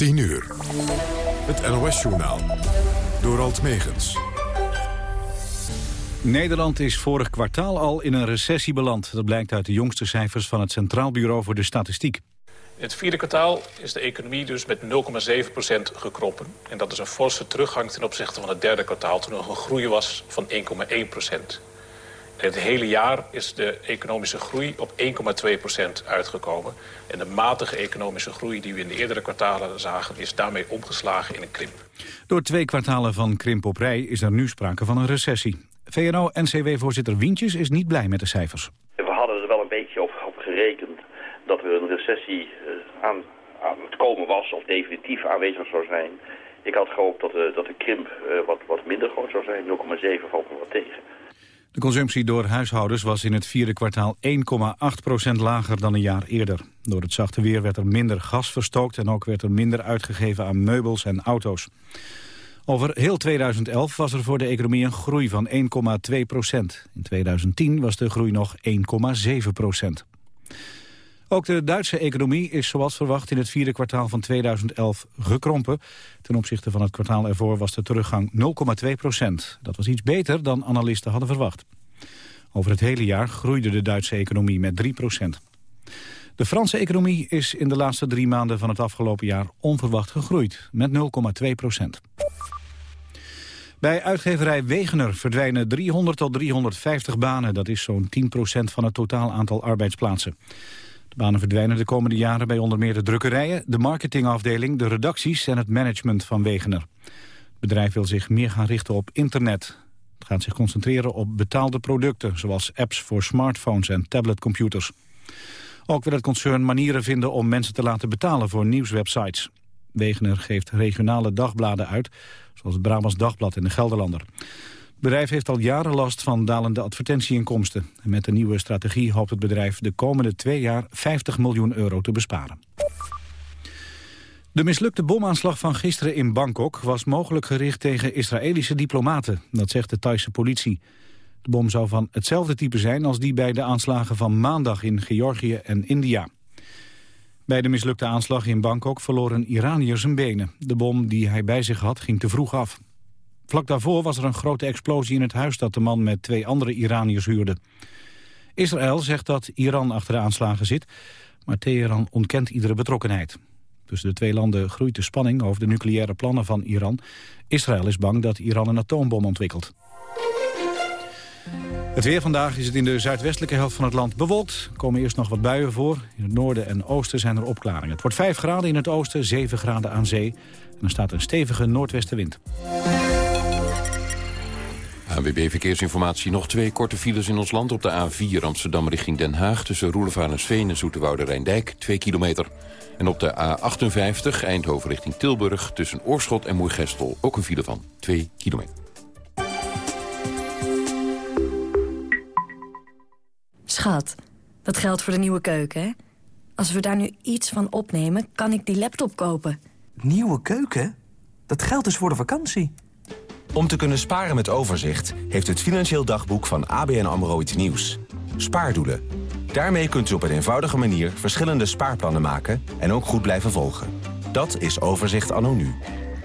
10 uur. Het NOS-journaal. Door Alt Megens. Nederland is vorig kwartaal al in een recessie beland. Dat blijkt uit de jongste cijfers van het Centraal Bureau voor de Statistiek. In het vierde kwartaal is de economie dus met 0,7% gekropen. En dat is een forse teruggang ten opzichte van het derde kwartaal... toen er nog een groei was van 1,1 het hele jaar is de economische groei op 1,2% uitgekomen. En de matige economische groei die we in de eerdere kwartalen zagen... is daarmee omgeslagen in een krimp. Door twee kwartalen van krimp op rij is er nu sprake van een recessie. VNO-NCW-voorzitter Wientjes is niet blij met de cijfers. We hadden er wel een beetje op, op gerekend dat er een recessie uh, aan, aan het komen was... of definitief aanwezig zou zijn. Ik had gehoopt dat de, dat de krimp uh, wat, wat minder groot zou zijn. 0,7 valt me wat tegen. De consumptie door huishoudens was in het vierde kwartaal 1,8% lager dan een jaar eerder. Door het zachte weer werd er minder gas verstookt en ook werd er minder uitgegeven aan meubels en auto's. Over heel 2011 was er voor de economie een groei van 1,2% In 2010 was de groei nog 1,7 Ook de Duitse economie is zoals verwacht in het vierde kwartaal van 2011 gekrompen. Ten opzichte van het kwartaal ervoor was de teruggang 0,2% Dat was iets beter dan analisten hadden verwacht. Over het hele jaar groeide de Duitse economie met 3% De Franse economie is in de laatste drie maanden van het afgelopen jaar onverwacht gegroeid, met 0,2% Bij uitgeverij Wegener verdwijnen 300 tot 350 banen. Dat is zo'n 10% van het totaal aantal arbeidsplaatsen. De banen verdwijnen de komende jaren bij onder meer de drukkerijen, de marketingafdeling, de redacties en het management van Wegener. Het bedrijf wil zich meer gaan richten op internet. Het gaat zich concentreren op betaalde producten, zoals apps voor smartphones en tabletcomputers. Ook wil het concern manieren vinden om mensen te laten betalen voor nieuwswebsites. Wegener geeft regionale dagbladen uit, zoals het Brabants Dagblad en de Gelderlander. Het bedrijf heeft al jaren last van dalende advertentieinkomsten. En met de nieuwe strategie hoopt het bedrijf de komende twee jaar 50 miljoen euro te besparen. De mislukte bomaanslag van gisteren in Bangkok was mogelijk gericht tegen Israëlische diplomaten. Dat zegt de Thaise politie. De bom zou van hetzelfde type zijn als die bij de aanslagen van maandag in Georgië en India. Bij de mislukte aanslag in Bangkok verloor een Iranier zijn benen. De bom die hij bij zich had ging te vroeg af. Vlak daarvoor was er een grote explosie in het huis dat de man met twee andere Iraniërs huurde. Israël zegt dat Iran achter de aanslagen zit, maar Teheran ontkent iedere betrokkenheid. Tussen de twee landen groeit de spanning over de nucleaire plannen van Iran. Israël is bang dat Iran een atoombom ontwikkelt. Het weer vandaag is het in de zuidwestelijke helft van het land bewolkt. Er komen eerst nog wat buien voor. In het noorden en oosten zijn er opklaringen. Het wordt 5 graden in het oosten, 7 graden aan zee. En er staat een stevige noordwestenwind. ANWB Verkeersinformatie. Nog twee korte files in ons land op de A4 Amsterdam richting Den Haag... tussen Roelevarensveen en Zoeterwoude Rijndijk, 2 kilometer. En op de A58 Eindhoven richting Tilburg tussen Oorschot en Moergestel... ook een file van 2 kilometer. Schat, dat geldt voor de nieuwe keuken, hè? Als we daar nu iets van opnemen, kan ik die laptop kopen. Nieuwe keuken? Dat geldt dus voor de vakantie. Om te kunnen sparen met overzicht heeft het Financieel Dagboek van ABN AMRO iets nieuws. Spaardoelen. Daarmee kunt u op een eenvoudige manier verschillende spaarplannen maken en ook goed blijven volgen. Dat is Overzicht anno nu.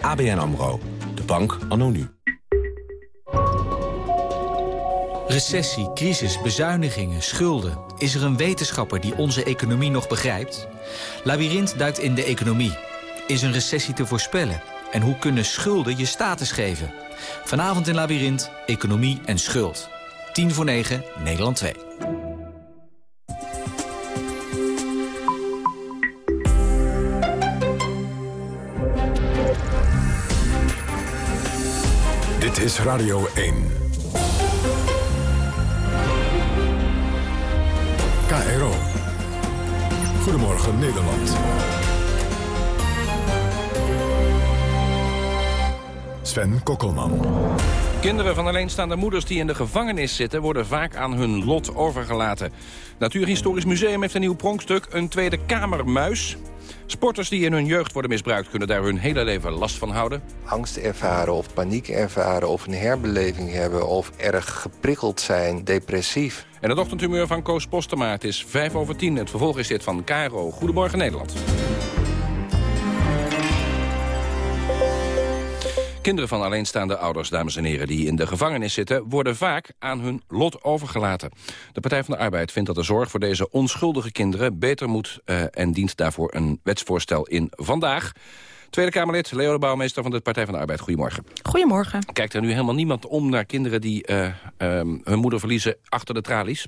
ABN AMRO. De bank anno nu. Recessie, crisis, bezuinigingen, schulden. Is er een wetenschapper die onze economie nog begrijpt? Labyrinth duikt in de economie. Is een recessie te voorspellen? En hoe kunnen schulden je status geven? Vanavond in Labyrinth, Economie en Schuld. 10 voor 9, Nederland 2. Dit is Radio 1. KRO. Goedemorgen Nederland. Sven Kokkelman. Kinderen van alleenstaande moeders die in de gevangenis zitten... worden vaak aan hun lot overgelaten. Natuurhistorisch Museum heeft een nieuw pronkstuk, een Tweede Kamermuis. Sporters die in hun jeugd worden misbruikt... kunnen daar hun hele leven last van houden. Angst ervaren of paniek ervaren of een herbeleving hebben... of erg geprikkeld zijn, depressief. En het ochtendhumeur van Koos Postema. Het is 5 over 10. Het vervolg is dit van Caro. Goedemorgen Nederland. Kinderen van alleenstaande ouders, dames en heren, die in de gevangenis zitten, worden vaak aan hun lot overgelaten. De Partij van de Arbeid vindt dat de zorg voor deze onschuldige kinderen beter moet uh, en dient daarvoor een wetsvoorstel in vandaag. Tweede Kamerlid, Leo de Bouwmeester van de Partij van de Arbeid. Goedemorgen. Goedemorgen. Kijkt er nu helemaal niemand om naar kinderen die uh, um, hun moeder verliezen achter de tralies?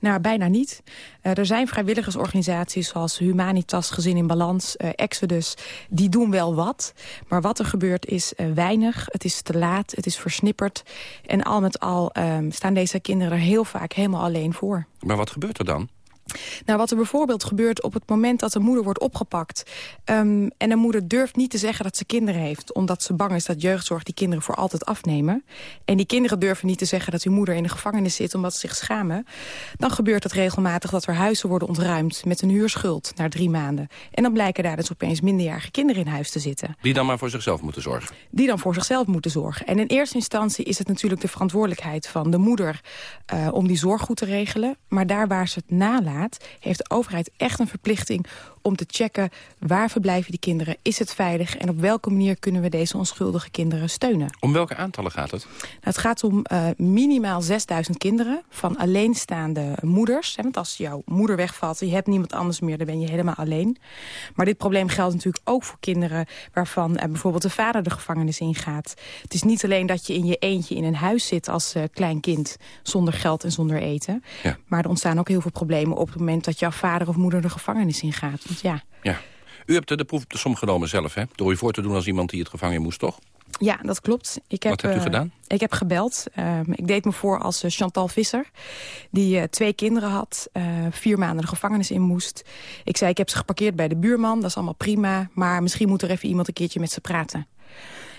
Nou, bijna niet. Uh, er zijn vrijwilligersorganisaties zoals Humanitas, Gezin in Balans, uh, Exodus. Die doen wel wat. Maar wat er gebeurt is uh, weinig. Het is te laat, het is versnipperd. En al met al staan deze kinderen er heel vaak helemaal alleen voor. Maar wat gebeurt er dan? Nou, wat er bijvoorbeeld gebeurt op het moment dat de moeder wordt opgepakt... Um, en de moeder durft niet te zeggen dat ze kinderen heeft... omdat ze bang is dat jeugdzorg die kinderen voor altijd afnemen... en die kinderen durven niet te zeggen dat hun moeder in de gevangenis zit... omdat ze zich schamen... dan gebeurt het regelmatig dat er huizen worden ontruimd... met een huurschuld na drie maanden. En dan blijken daar dus opeens minderjarige kinderen in huis te zitten. Die dan maar voor zichzelf moeten zorgen? Die dan voor zichzelf moeten zorgen. En in eerste instantie is het natuurlijk de verantwoordelijkheid van de moeder... Uh, om die zorg goed te regelen. Maar daar waar ze het heeft de overheid echt een verplichting om te checken waar verblijven die kinderen, is het veilig en op welke manier kunnen we deze onschuldige kinderen steunen. Om welke aantallen gaat het? Nou, het gaat om uh, minimaal 6000 kinderen van alleenstaande moeders. Hè, want als jouw moeder wegvalt je hebt niemand anders meer, dan ben je helemaal alleen. Maar dit probleem geldt natuurlijk ook voor kinderen waarvan uh, bijvoorbeeld de vader de gevangenis ingaat. Het is niet alleen dat je in je eentje in een huis zit als uh, klein kind zonder geld en zonder eten. Ja. Maar er ontstaan ook heel veel problemen op het moment dat jouw vader of moeder de gevangenis ingaat. Ja. ja. U hebt de proef op de som genomen zelf, hè? Door u voor te doen als iemand die het gevangen moest, toch? Ja, dat klopt. Ik heb, Wat hebt u uh, gedaan? Ik heb gebeld. Uh, ik deed me voor als uh, Chantal Visser. Die uh, twee kinderen had. vier maanden de gevangenis in moest. Ik zei, ik heb ze geparkeerd bij de buurman. Dat is allemaal prima. Maar misschien moet er even iemand een keertje met ze praten.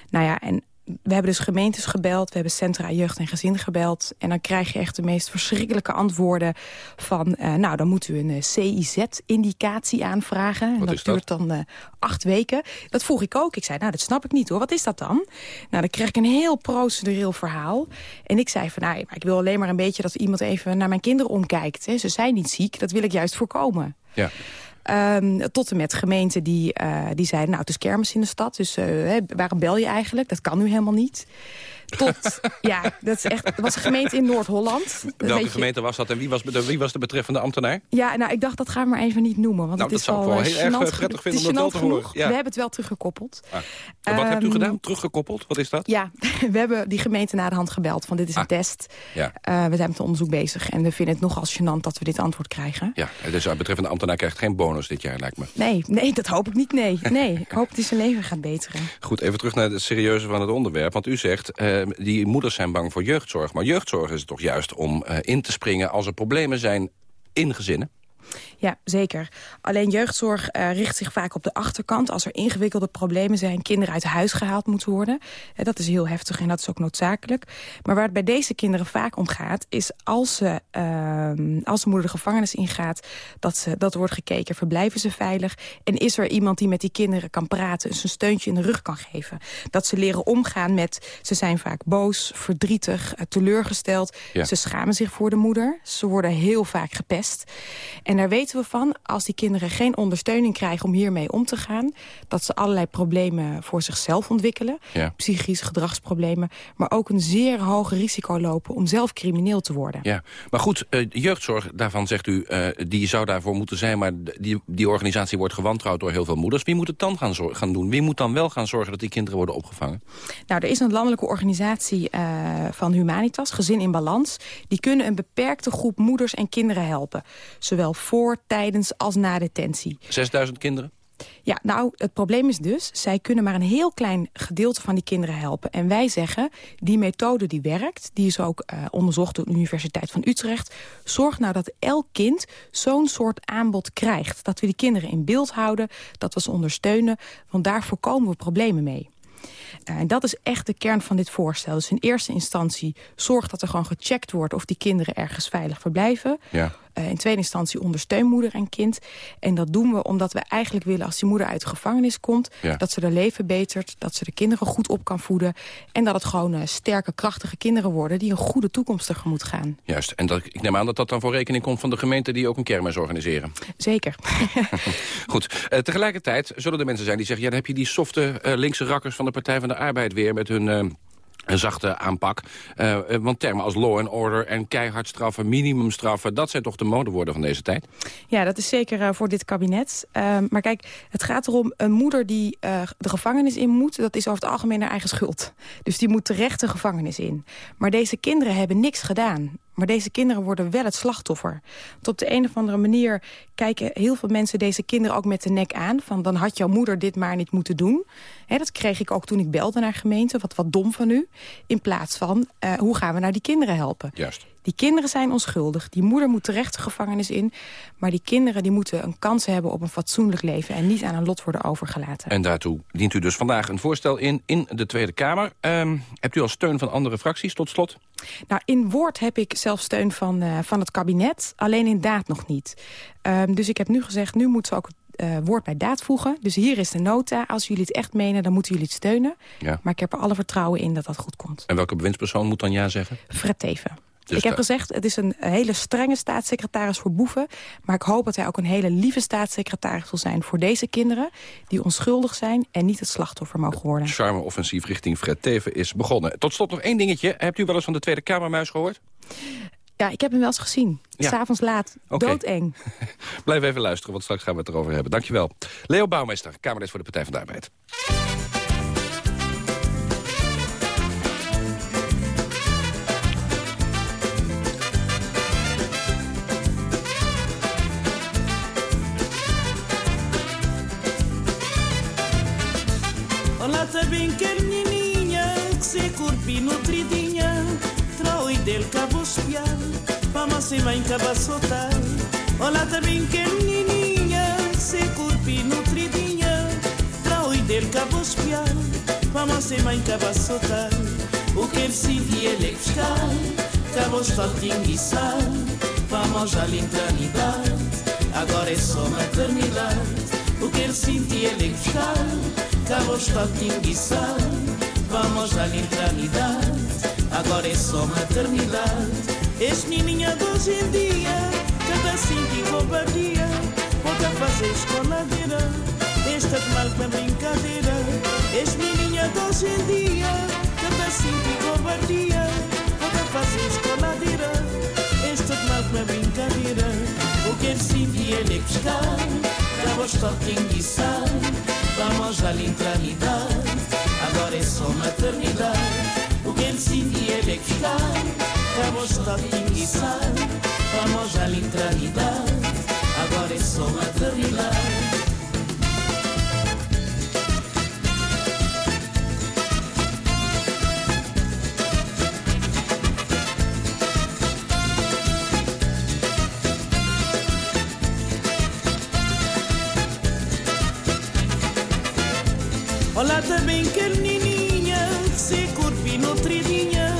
Nou ja, en we hebben dus gemeentes gebeld, we hebben Centra Jeugd en Gezin gebeld. En dan krijg je echt de meest verschrikkelijke antwoorden van... Uh, nou, dan moet u een uh, CIZ-indicatie aanvragen. Wat en dat, duurt dan uh, acht weken. Dat vroeg ik ook. Ik zei, nou, dat snap ik niet hoor. Wat is dat dan? Nou, dan kreeg ik een heel procedureel verhaal. En ik zei van, nou, maar ik wil alleen maar een beetje... dat iemand even naar mijn kinderen omkijkt. Hè. Ze zijn niet ziek, dat wil ik juist voorkomen. Ja. Um, tot en met gemeenten die, uh, die zeiden... nou, het is kermis in de stad, dus uh, hè, waarom bel je eigenlijk? Dat kan nu helemaal niet. Tot, ja, dat, is echt, dat was een gemeente in Noord-Holland. Welke je... gemeente was dat en wie was, de, wie was de betreffende ambtenaar? Ja, nou, ik dacht, dat gaan we maar even niet noemen. Want nou, het is dat zou wel, ik wel heel erg prettig vinden om dat wel te horen. Ja. We hebben het wel teruggekoppeld. Ah. En wat um, hebt u gedaan? Teruggekoppeld? Wat is dat? Ja, we hebben die gemeente naar de hand gebeld. Van dit is ah. een test. Ja. Uh, we zijn met een onderzoek bezig. En we vinden het nogal gênant dat we dit antwoord krijgen. Ja, dus de betreffende ambtenaar krijgt geen bonus dit jaar, lijkt me. Nee, nee dat hoop ik niet. Nee, nee ik hoop dat hij zijn leven gaat beteren. Goed, even terug naar het serieuze van het onderwerp. Want u zegt, uh, die moeders zijn bang voor jeugdzorg. Maar jeugdzorg is het toch juist om uh, in te springen als er problemen zijn in gezinnen? Ja, zeker. Alleen jeugdzorg uh, richt zich vaak op de achterkant. Als er ingewikkelde problemen zijn, kinderen uit huis gehaald moeten worden. Uh, dat is heel heftig en dat is ook noodzakelijk. Maar waar het bij deze kinderen vaak om gaat... is als, ze, uh, als de moeder de gevangenis ingaat... Dat, ze, dat wordt gekeken, verblijven ze veilig? En is er iemand die met die kinderen kan praten... en ze een steuntje in de rug kan geven? Dat ze leren omgaan met... ze zijn vaak boos, verdrietig, uh, teleurgesteld. Ja. Ze schamen zich voor de moeder. Ze worden heel vaak gepest. En daar weten we van, als die kinderen geen ondersteuning krijgen om hiermee om te gaan... dat ze allerlei problemen voor zichzelf ontwikkelen. Ja. Psychische gedragsproblemen. Maar ook een zeer hoog risico lopen om zelf crimineel te worden. Ja, maar goed, uh, jeugdzorg, daarvan zegt u, uh, die zou daarvoor moeten zijn... maar die, die organisatie wordt gewantrouwd door heel veel moeders. Wie moet het dan gaan, gaan doen? Wie moet dan wel gaan zorgen dat die kinderen worden opgevangen? Nou, er is een landelijke organisatie uh, van Humanitas, Gezin in Balans. Die kunnen een beperkte groep moeders en kinderen helpen. Zowel voor, tijdens als na detentie. 6000 kinderen? Ja, nou, het probleem is dus... zij kunnen maar een heel klein gedeelte van die kinderen helpen. En wij zeggen, die methode die werkt... die is ook uh, onderzocht door de Universiteit van Utrecht... zorg nou dat elk kind zo'n soort aanbod krijgt. Dat we die kinderen in beeld houden, dat we ze ondersteunen... want daar voorkomen we problemen mee. Uh, en dat is echt de kern van dit voorstel. Dus in eerste instantie zorg dat er gewoon gecheckt wordt... of die kinderen ergens veilig verblijven. Ja. Uh, in tweede instantie ondersteun moeder en kind. En dat doen we omdat we eigenlijk willen... als die moeder uit de gevangenis komt... Ja. dat ze haar leven betert, dat ze de kinderen goed op kan voeden... en dat het gewoon uh, sterke, krachtige kinderen worden... die een goede toekomst tegemoet gaan. Juist. En dat, ik neem aan dat dat dan voor rekening komt van de gemeente... die ook een kermis organiseren. Zeker. Goed. Uh, tegelijkertijd zullen er mensen zijn die zeggen... ja, dan heb je die softe linkse rakkers van de Partij van van de Arbeid weer met hun... Uh, een zachte aanpak. Uh, want termen als law and order en keihard straffen, minimumstraffen... dat zijn toch de modewoorden van deze tijd? Ja, dat is zeker uh, voor dit kabinet. Uh, maar kijk, het gaat erom een moeder die de gevangenis in moet... dat is over het algemeen haar eigen schuld. Dus die moet terecht de gevangenis in. Maar deze kinderen hebben niks gedaan. Maar deze kinderen worden wel het slachtoffer. Want op de een of andere manier kijken heel veel mensen deze kinderen ook met de nek aan. Van dan had jouw moeder dit maar niet moeten doen. dat kreeg ik ook toen ik belde naar gemeente. Wat, wat dom van u. In plaats van, uh, hoe gaan we nou die kinderen helpen? Juist. Die kinderen zijn onschuldig. Die moeder moet terecht de gevangenis in. Maar die kinderen die moeten een kans hebben op een fatsoenlijk leven... en niet aan een lot worden overgelaten. En daartoe dient u dus vandaag een voorstel in in de Tweede Kamer. Um, hebt u al steun van andere fracties tot slot? Nou, in woord heb ik zelf steun van, uh, van het kabinet. Alleen in daad nog niet. Um, dus ik heb nu gezegd, nu moeten ze ook uh, woord bij daad voegen. Dus hier is de nota. Als jullie het echt menen, dan moeten jullie het steunen. Ja. Maar ik heb er alle vertrouwen in dat dat goed komt. En welke bewindspersoon moet dan ja zeggen? Fred Teven. Dus ik heb gezegd, het is een hele strenge staatssecretaris voor boeven. Maar ik hoop dat hij ook een hele lieve staatssecretaris zal zijn voor deze kinderen. Die onschuldig zijn en niet het slachtoffer mogen worden. Het charme-offensief richting Fred Teven is begonnen. Tot slot nog één dingetje. Hebt u wel eens van de Tweede Kamermuis gehoord? Ja, ik heb hem wel eens gezien. Ja. S'avonds laat. Okay. Doodeng. Blijf even luisteren, want straks gaan we het erover hebben. Dankjewel. Leo Bouwmeester, Kamerlid voor de Partij van de Arbeid. Bem carninha, que se corpi nutridinha, troi del cabo espiar, vamos se mãe cabaçotar. Olha bem carninha, que se corpi nutridinha, troi del cabo espiar, vamos se mãe cabaçotar. O que ele sentia ele é fiscal, cabo está tinguiçar, vamos à lintranidade, agora é só maternidade. O que ele sentia ele é fiscal, Cabo está tinguiçar, vamos à lintranidade, agora é só maternidade. És menininha de hoje em dia, cada cinco e covardia, pode fazer escoladeira, esta de mal com brincadeira. És menininha de hoje em dia, cada cinco e covardia, pode fazer escoladeira, esta de mal com brincadeira. O que sentia ele é fiscal, cabo está tinguiçar. Vamos à lintranidade, agora é só maternidade. O que ele sentia é que ficar, vamos estar. Vamos à lintranidade, agora é só maternidade. Olá também que carnininha, seco fino tridinha,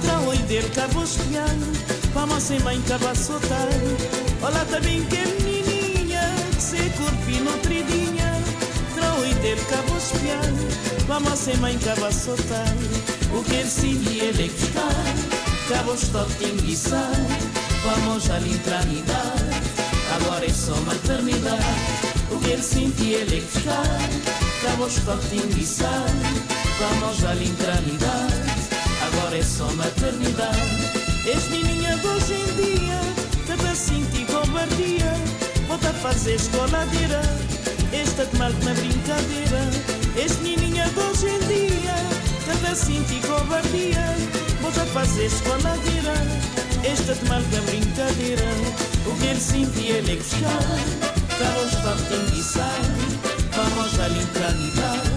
trau e del cabosquear, vamos sem mãe cabaçotar. Olá também que carnininha, seco fino tridinha, trau e del cabosquear, vamos sem mãe cabaçotar. O que é decidi ele é que está, cabostó tinguiçá, vamos à lintranidade, agora é só maternidade. O que é ele sentia ele que está. Vamos fertilizar, vamos à lintranidade, agora é só maternidade. És menininha de hoje em dia, cada cinto e covardia, volta a fazer escoladeira, esta de mal na brincadeira. És menininha de hoje em dia, cada cinto e covardia, volta a fazer escoladeira, esta de mal na brincadeira. O que ele sentia ele é que ficar, Carlos fertilizar. Vamos à lintranidade,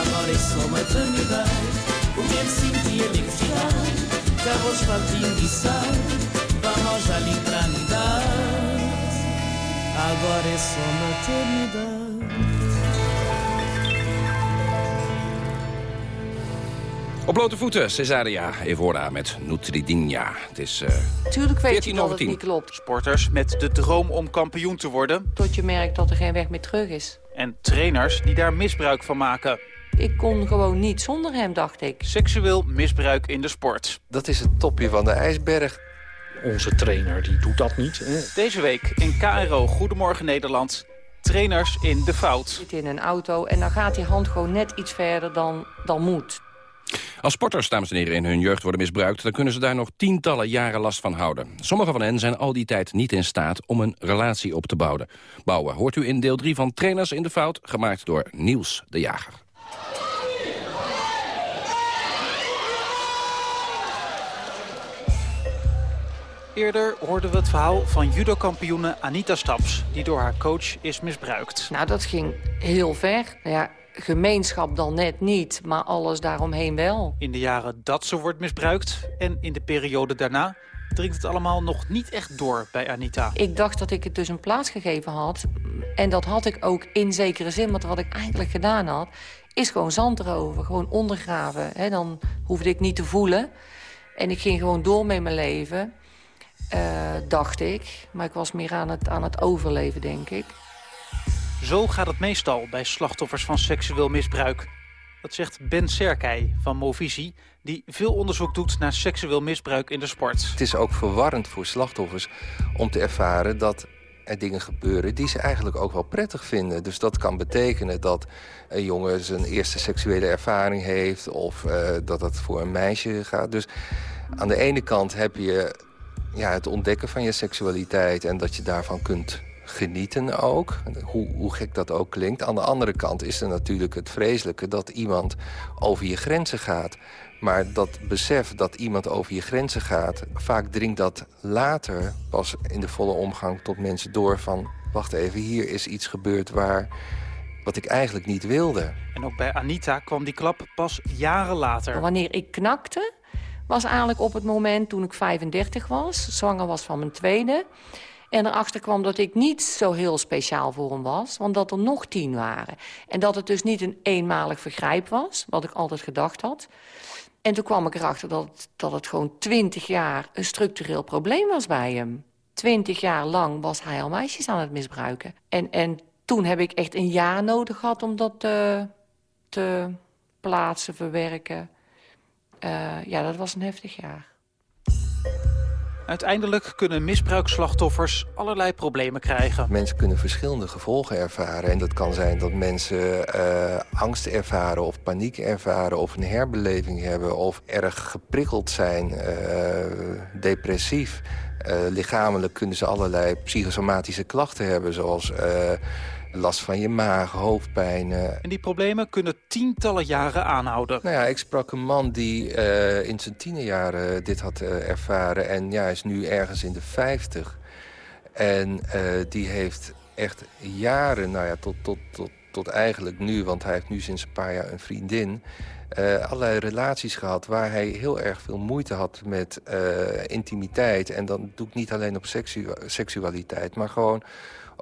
agora é só maternidade. O que ele sentia de ficar, Carlos Fatinguiçar. Vamos à lintranidade, agora é só maternidade. Op blote voeten, Cesaria Evora met Nutridinha. Het is uh, Tuurlijk weet 14 je dat het 10. niet klopt. Sporters met de droom om kampioen te worden. Tot je merkt dat er geen weg meer terug is. En trainers die daar misbruik van maken. Ik kon gewoon niet zonder hem, dacht ik. Seksueel misbruik in de sport. Dat is het topje van de ijsberg. Onze trainer die doet dat niet. Hè? Deze week in KRO Goedemorgen Nederland. trainers in de fout. Zit in een auto en dan gaat die hand gewoon net iets verder dan, dan moet. Als sporters, dames en heren, in hun jeugd worden misbruikt... dan kunnen ze daar nog tientallen jaren last van houden. Sommigen van hen zijn al die tijd niet in staat om een relatie op te bouwen. Bouwen hoort u in deel 3 van Trainers in de Fout... gemaakt door Niels de Jager. Eerder hoorden we het verhaal van judokampioene Anita Staps... die door haar coach is misbruikt. Nou, dat ging heel ver. Nou ja, gemeenschap dan net niet, maar alles daaromheen wel. In de jaren dat ze wordt misbruikt en in de periode daarna... dringt het allemaal nog niet echt door bij Anita. Ik dacht dat ik het dus een plaats gegeven had. En dat had ik ook in zekere zin, want wat ik eigenlijk gedaan had... is gewoon zand erover, gewoon ondergraven. Dan hoefde ik niet te voelen. En ik ging gewoon door met mijn leven, eh, dacht ik. Maar ik was meer aan het, aan het overleven, denk ik. Zo gaat het meestal bij slachtoffers van seksueel misbruik. Dat zegt Ben Serkij van Movisie, die veel onderzoek doet naar seksueel misbruik in de sport. Het is ook verwarrend voor slachtoffers om te ervaren dat er dingen gebeuren die ze eigenlijk ook wel prettig vinden. Dus dat kan betekenen dat een jongen zijn eerste seksuele ervaring heeft... of uh, dat het voor een meisje gaat. Dus aan de ene kant heb je ja, het ontdekken van je seksualiteit... en dat je daarvan kunt genieten ook, hoe, hoe gek dat ook klinkt. Aan de andere kant is er natuurlijk het vreselijke dat iemand over je grenzen gaat. Maar dat besef dat iemand over je grenzen gaat... vaak dringt dat later pas in de volle omgang tot mensen door van... wacht even, hier is iets gebeurd waar wat ik eigenlijk niet wilde. En ook bij Anita kwam die klap pas jaren later. Wanneer ik knakte, was eigenlijk op het moment toen ik 35 was... zwanger was van mijn tweede... En erachter kwam dat ik niet zo heel speciaal voor hem was. Want dat er nog tien waren. En dat het dus niet een eenmalig vergrijp was. Wat ik altijd gedacht had. En toen kwam ik erachter dat, dat het gewoon twintig jaar een structureel probleem was bij hem. Twintig jaar lang was hij al meisjes aan het misbruiken. En, en toen heb ik echt een jaar nodig gehad om dat te, te plaatsen, verwerken. Uh, ja, dat was een heftig jaar. Uiteindelijk kunnen misbruikslachtoffers allerlei problemen krijgen. Mensen kunnen verschillende gevolgen ervaren. En dat kan zijn dat mensen uh, angst ervaren of paniek ervaren... of een herbeleving hebben of erg geprikkeld zijn, uh, depressief. Uh, lichamelijk kunnen ze allerlei psychosomatische klachten hebben... zoals last van je maag, hoofdpijn. En die problemen kunnen tientallen jaren aanhouden. Nou ja, ik sprak een man die uh, in zijn tienerjaren dit had uh, ervaren... en ja, is nu ergens in de vijftig. En uh, die heeft echt jaren, nou ja, tot, tot, tot, tot eigenlijk nu... want hij heeft nu sinds een paar jaar een vriendin... allerlei relaties gehad waar hij heel erg veel moeite had met intimiteit. En dan doe ik niet alleen op seksu seksualiteit, maar gewoon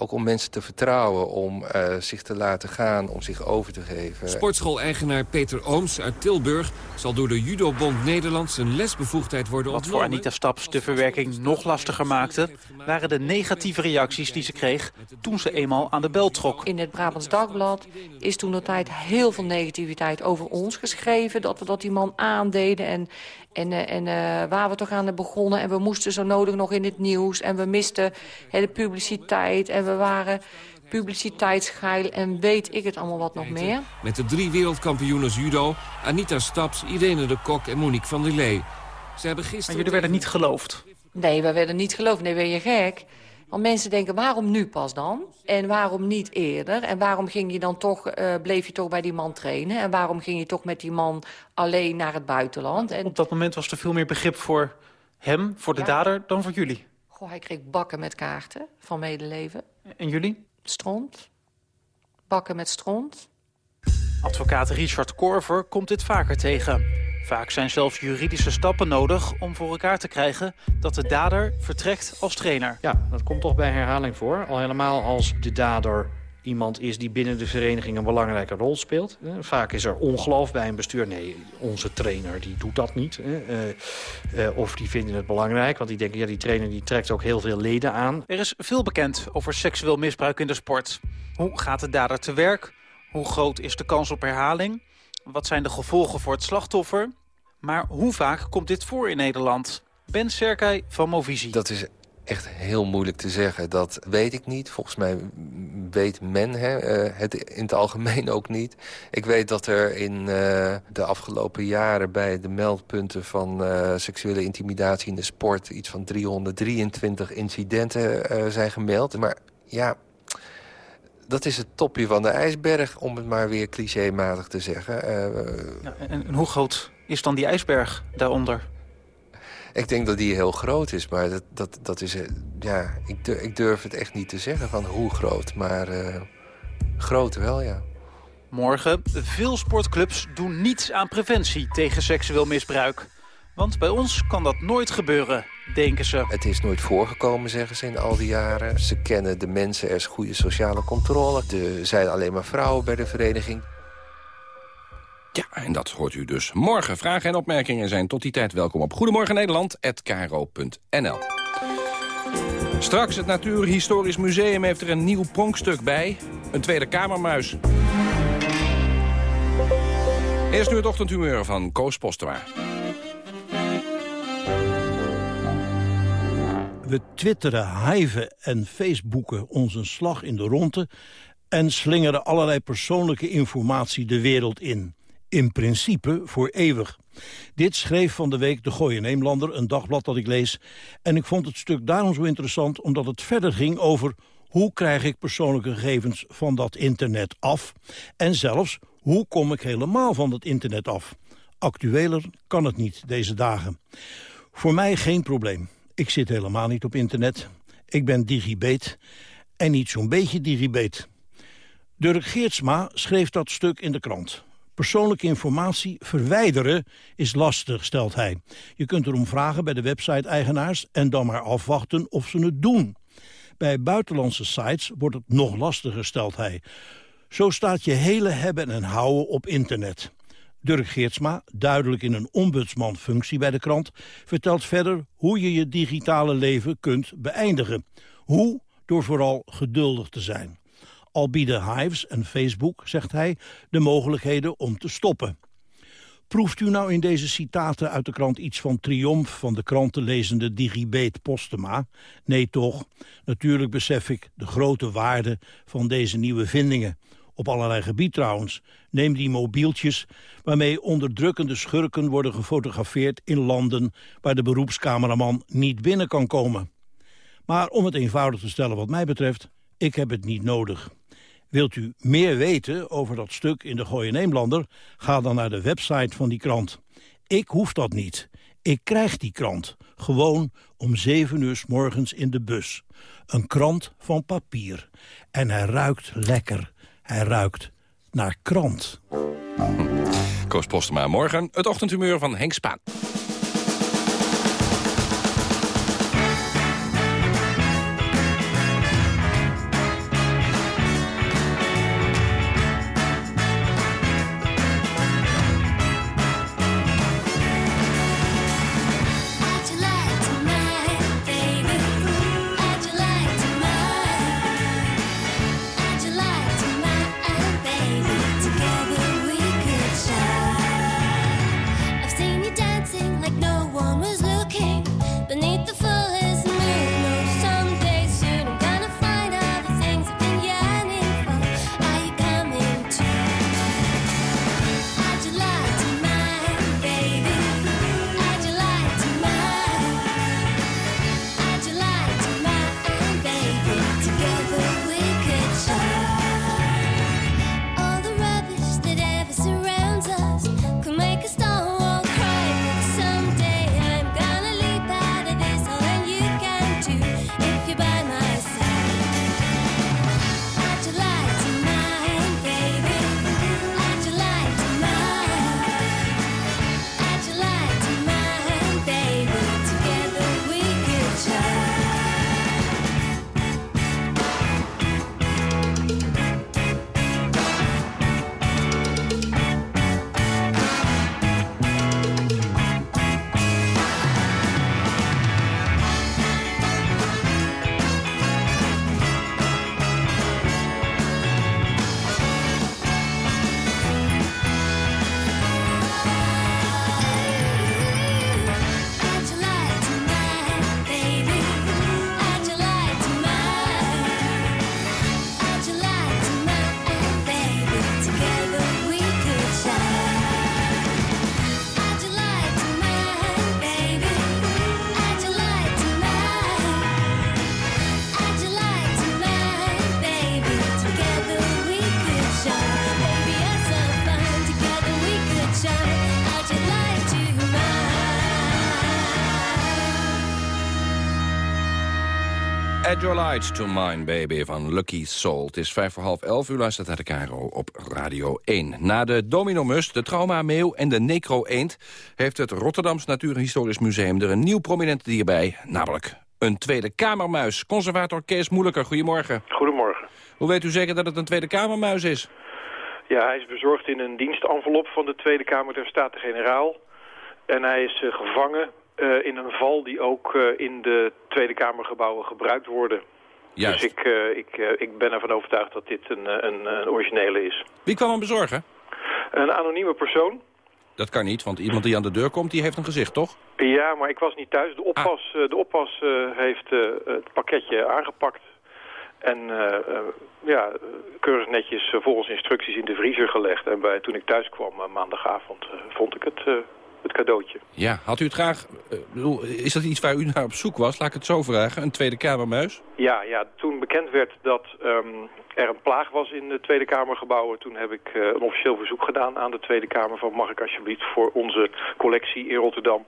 ook om mensen te vertrouwen, om uh, zich te laten gaan, om zich over te geven. Sportschool-eigenaar Peter Ooms uit Tilburg... zal door de Judobond Nederland zijn lesbevoegdheid worden Wat voor Anita Staps de verwerking nog lastiger maakte... waren de negatieve reacties die ze kreeg toen ze eenmaal aan de bel trok. In het Brabants Dagblad is toen de tijd heel veel negativiteit over ons geschreven... dat we dat die man aandeden en en, uh, en uh, waar we toch aan begonnen. En we moesten zo nodig nog in het nieuws. En we misten de publiciteit. En we waren publiciteitsgeil en weet ik het allemaal wat nog meer. Met de drie wereldkampioenen judo, Anita Staps, Irene de Kok en Monique van der Lee. Ze hebben gisteren... Maar jullie werden niet geloofd? Nee, we werden niet geloofd. Nee, ben je gek? Want mensen denken, waarom nu pas dan? En waarom niet eerder? En waarom ging je dan toch, uh, bleef je toch bij die man trainen? En waarom ging je toch met die man alleen naar het buitenland? En... Op dat moment was er veel meer begrip voor hem, voor de ja. dader, dan voor jullie. Goh, hij kreeg bakken met kaarten van medeleven. En jullie? Stront. Bakken met stront. Advocaat Richard Korver komt dit vaker tegen. Vaak zijn zelfs juridische stappen nodig om voor elkaar te krijgen dat de dader vertrekt als trainer. Ja, dat komt toch bij herhaling voor. Al helemaal als de dader iemand is die binnen de vereniging een belangrijke rol speelt. Vaak is er ongeloof bij een bestuur. Nee, onze trainer die doet dat niet. Of die vinden het belangrijk, want die denken... ja, die trainer die trekt ook heel veel leden aan. Er is veel bekend over seksueel misbruik in de sport. Hoe gaat de dader te werk? Hoe groot is de kans op herhaling? Wat zijn de gevolgen voor het slachtoffer? Maar hoe vaak komt dit voor in Nederland? Ben Serkij van Movisie. Dat is echt heel moeilijk te zeggen. Dat weet ik niet. Volgens mij weet men hè, eh, het in het algemeen ook niet. Ik weet dat er in uh, de afgelopen jaren... bij de meldpunten van uh, seksuele intimidatie in de sport... iets van 323 incidenten zijn gemeld. Maar ja, dat is het topje van de ijsberg... om het maar weer clichématig te zeggen. Ja, en, en hoe groot is dan die ijsberg daaronder? Ik denk dat die heel groot is, maar dat, dat, dat is... Ja, ik durf, ik durf het echt niet te zeggen van hoe groot, maar uh, groot wel, ja. Morgen, veel sportclubs doen niets aan preventie tegen seksueel misbruik. Want bij ons kan dat nooit gebeuren, denken ze. Het is nooit voorgekomen, zeggen ze in al die jaren. Ze kennen de mensen, er is goede sociale controle. Er zijn alleen maar vrouwen bij de vereniging. Ja, en dat hoort u dus morgen. Vragen en opmerkingen zijn tot die tijd welkom op Goedemorgen Nederland@kro.nl. Straks het Natuurhistorisch Museum heeft er een nieuw pronkstuk bij. Een Tweede Kamermuis. Eerst nu het ochtendhumeur van Koos Postema. We twitteren, hiven en facebooken ons een slag in de ronde... en slingeren allerlei persoonlijke informatie de wereld in in principe voor eeuwig. Dit schreef van de week de Gooie Neemlander, een dagblad dat ik lees. En ik vond het stuk daarom zo interessant omdat het verder ging over... hoe krijg ik persoonlijke gegevens van dat internet af? En zelfs, hoe kom ik helemaal van dat internet af? Actueler kan het niet deze dagen. Voor mij geen probleem. Ik zit helemaal niet op internet. Ik ben digibeet en niet zo'n beetje digibeet. Dirk Geertsma schreef dat stuk in de krant. Persoonlijke informatie verwijderen is lastig, stelt hij. Je kunt erom vragen bij de website-eigenaars en dan maar afwachten of ze het doen. Bij buitenlandse sites wordt het nog lastiger, stelt hij. Zo staat je hele hebben en houden op internet. Dirk Geertsma, duidelijk in een ombudsmanfunctie bij de krant... vertelt verder hoe je je digitale leven kunt beëindigen. Hoe? Door vooral geduldig te zijn. Al bieden Hives en Facebook, zegt hij, de mogelijkheden om te stoppen. Proeft u nou in deze citaten uit de krant iets van triomf van de krantenlezende Digibeet Postema? Nee toch, natuurlijk besef ik de grote waarde van deze nieuwe vindingen. Op allerlei gebied trouwens. Neem die mobieltjes waarmee onderdrukkende schurken worden gefotografeerd in landen waar de beroepscameraman niet binnen kan komen. Maar om het eenvoudig te stellen wat mij betreft, ik heb het niet nodig. Wilt u meer weten over dat stuk in de Gooie Neemlander? Ga dan naar de website van die krant. Ik hoef dat niet. Ik krijg die krant. Gewoon om zeven uur s morgens in de bus. Een krant van papier. En hij ruikt lekker. Hij ruikt naar krant. Koos Postema, morgen het ochtendhumeur van Henk Spaan. Your Light to Mine, baby, van Lucky Soul. Het is vijf voor half elf, u luistert naar de Caro op Radio 1. Na de Dominomus, de Trauma-meeuw en de Necro-eend... heeft het Rotterdams Natuurhistorisch Museum er een nieuw prominent dier bij. Namelijk een Tweede Kamermuis. Conservator Kees Moeilijker, goedemorgen. Goedemorgen. Hoe weet u zeker dat het een Tweede Kamermuis is? Ja, hij is bezorgd in een dienstenvelop van de Tweede Kamer der Staten-Generaal. En hij is uh, gevangen uh, in een val die ook uh, in de Tweede Kamergebouwen gebruikt worden. Juist. Dus ik, ik, ik ben ervan overtuigd dat dit een, een, een originele is. Wie kwam hem bezorgen? Een anonieme persoon. Dat kan niet, want iemand die aan de deur komt, die heeft een gezicht, toch? Ja, maar ik was niet thuis. De oppas, ah. de oppas heeft het pakketje aangepakt. En uh, ja, keurig netjes volgens instructies in de vriezer gelegd. En bij, toen ik thuis kwam maandagavond vond ik het, het cadeautje. Ja, had u het graag... bedoel, is dat iets waar u naar op zoek was? Laat ik het zo vragen. Een Tweede Kamermuis? Ja, ja toen bekend werd dat um, er een plaag was in de Tweede Kamergebouwen... toen heb ik een officieel verzoek gedaan aan de Tweede Kamer... van mag ik alsjeblieft voor onze collectie in Rotterdam